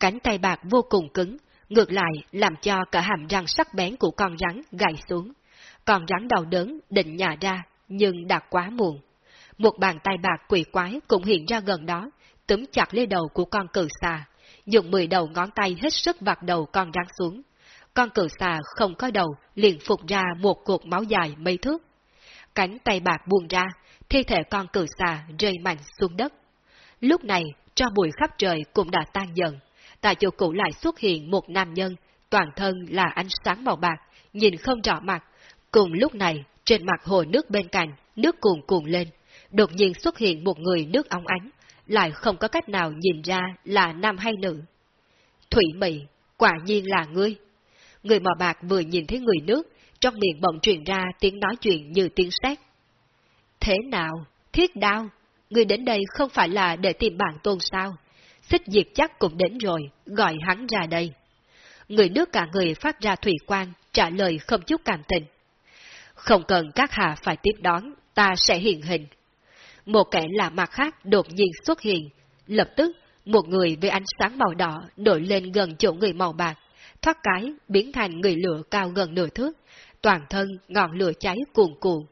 Cánh tay bạc vô cùng cứng, ngược lại làm cho cả hàm răng sắc bén của con rắn gãy xuống. Con rắn đau đớn định nhả ra, nhưng đã quá muộn. Một bàn tay bạc quỷ quái cũng hiện ra gần đó, túm chặt lấy đầu của con cử xà, dùng mười đầu ngón tay hết sức vặt đầu con rắn xuống. Con cử xà không có đầu, liền phục ra một cột máu dài mấy thước. Cánh tay bạc buông ra, thi thể con cử xà rơi mạnh xuống đất. Lúc này, cho bụi khắp trời cũng đã tan dần. Tại chỗ cũ lại xuất hiện một nam nhân, toàn thân là ánh sáng màu bạc, nhìn không rõ mặt. Cùng lúc này, Trên mặt hồ nước bên cạnh, nước cuồn cuộn lên, đột nhiên xuất hiện một người nước óng ánh, lại không có cách nào nhìn ra là nam hay nữ. Thủy Mị, quả nhiên là ngươi. Người mò bạc vừa nhìn thấy người nước, trong miệng bỗng truyền ra tiếng nói chuyện như tiếng sét. Thế nào, thiết đao, người đến đây không phải là để tìm bạn tôn sao? Xích diệt chắc cũng đến rồi, gọi hắn ra đây. Người nước cả người phát ra thủy quan, trả lời không chút cảm tình. Không cần các hạ phải tiếp đón, ta sẽ hiện hình. Một kẻ lạ mặt khác đột nhiên xuất hiện, lập tức một người với ánh sáng màu đỏ nổi lên gần chỗ người màu bạc, thoát cái biến thành người lửa cao gần nửa thước, toàn thân ngọn lửa cháy cuồn cuộn,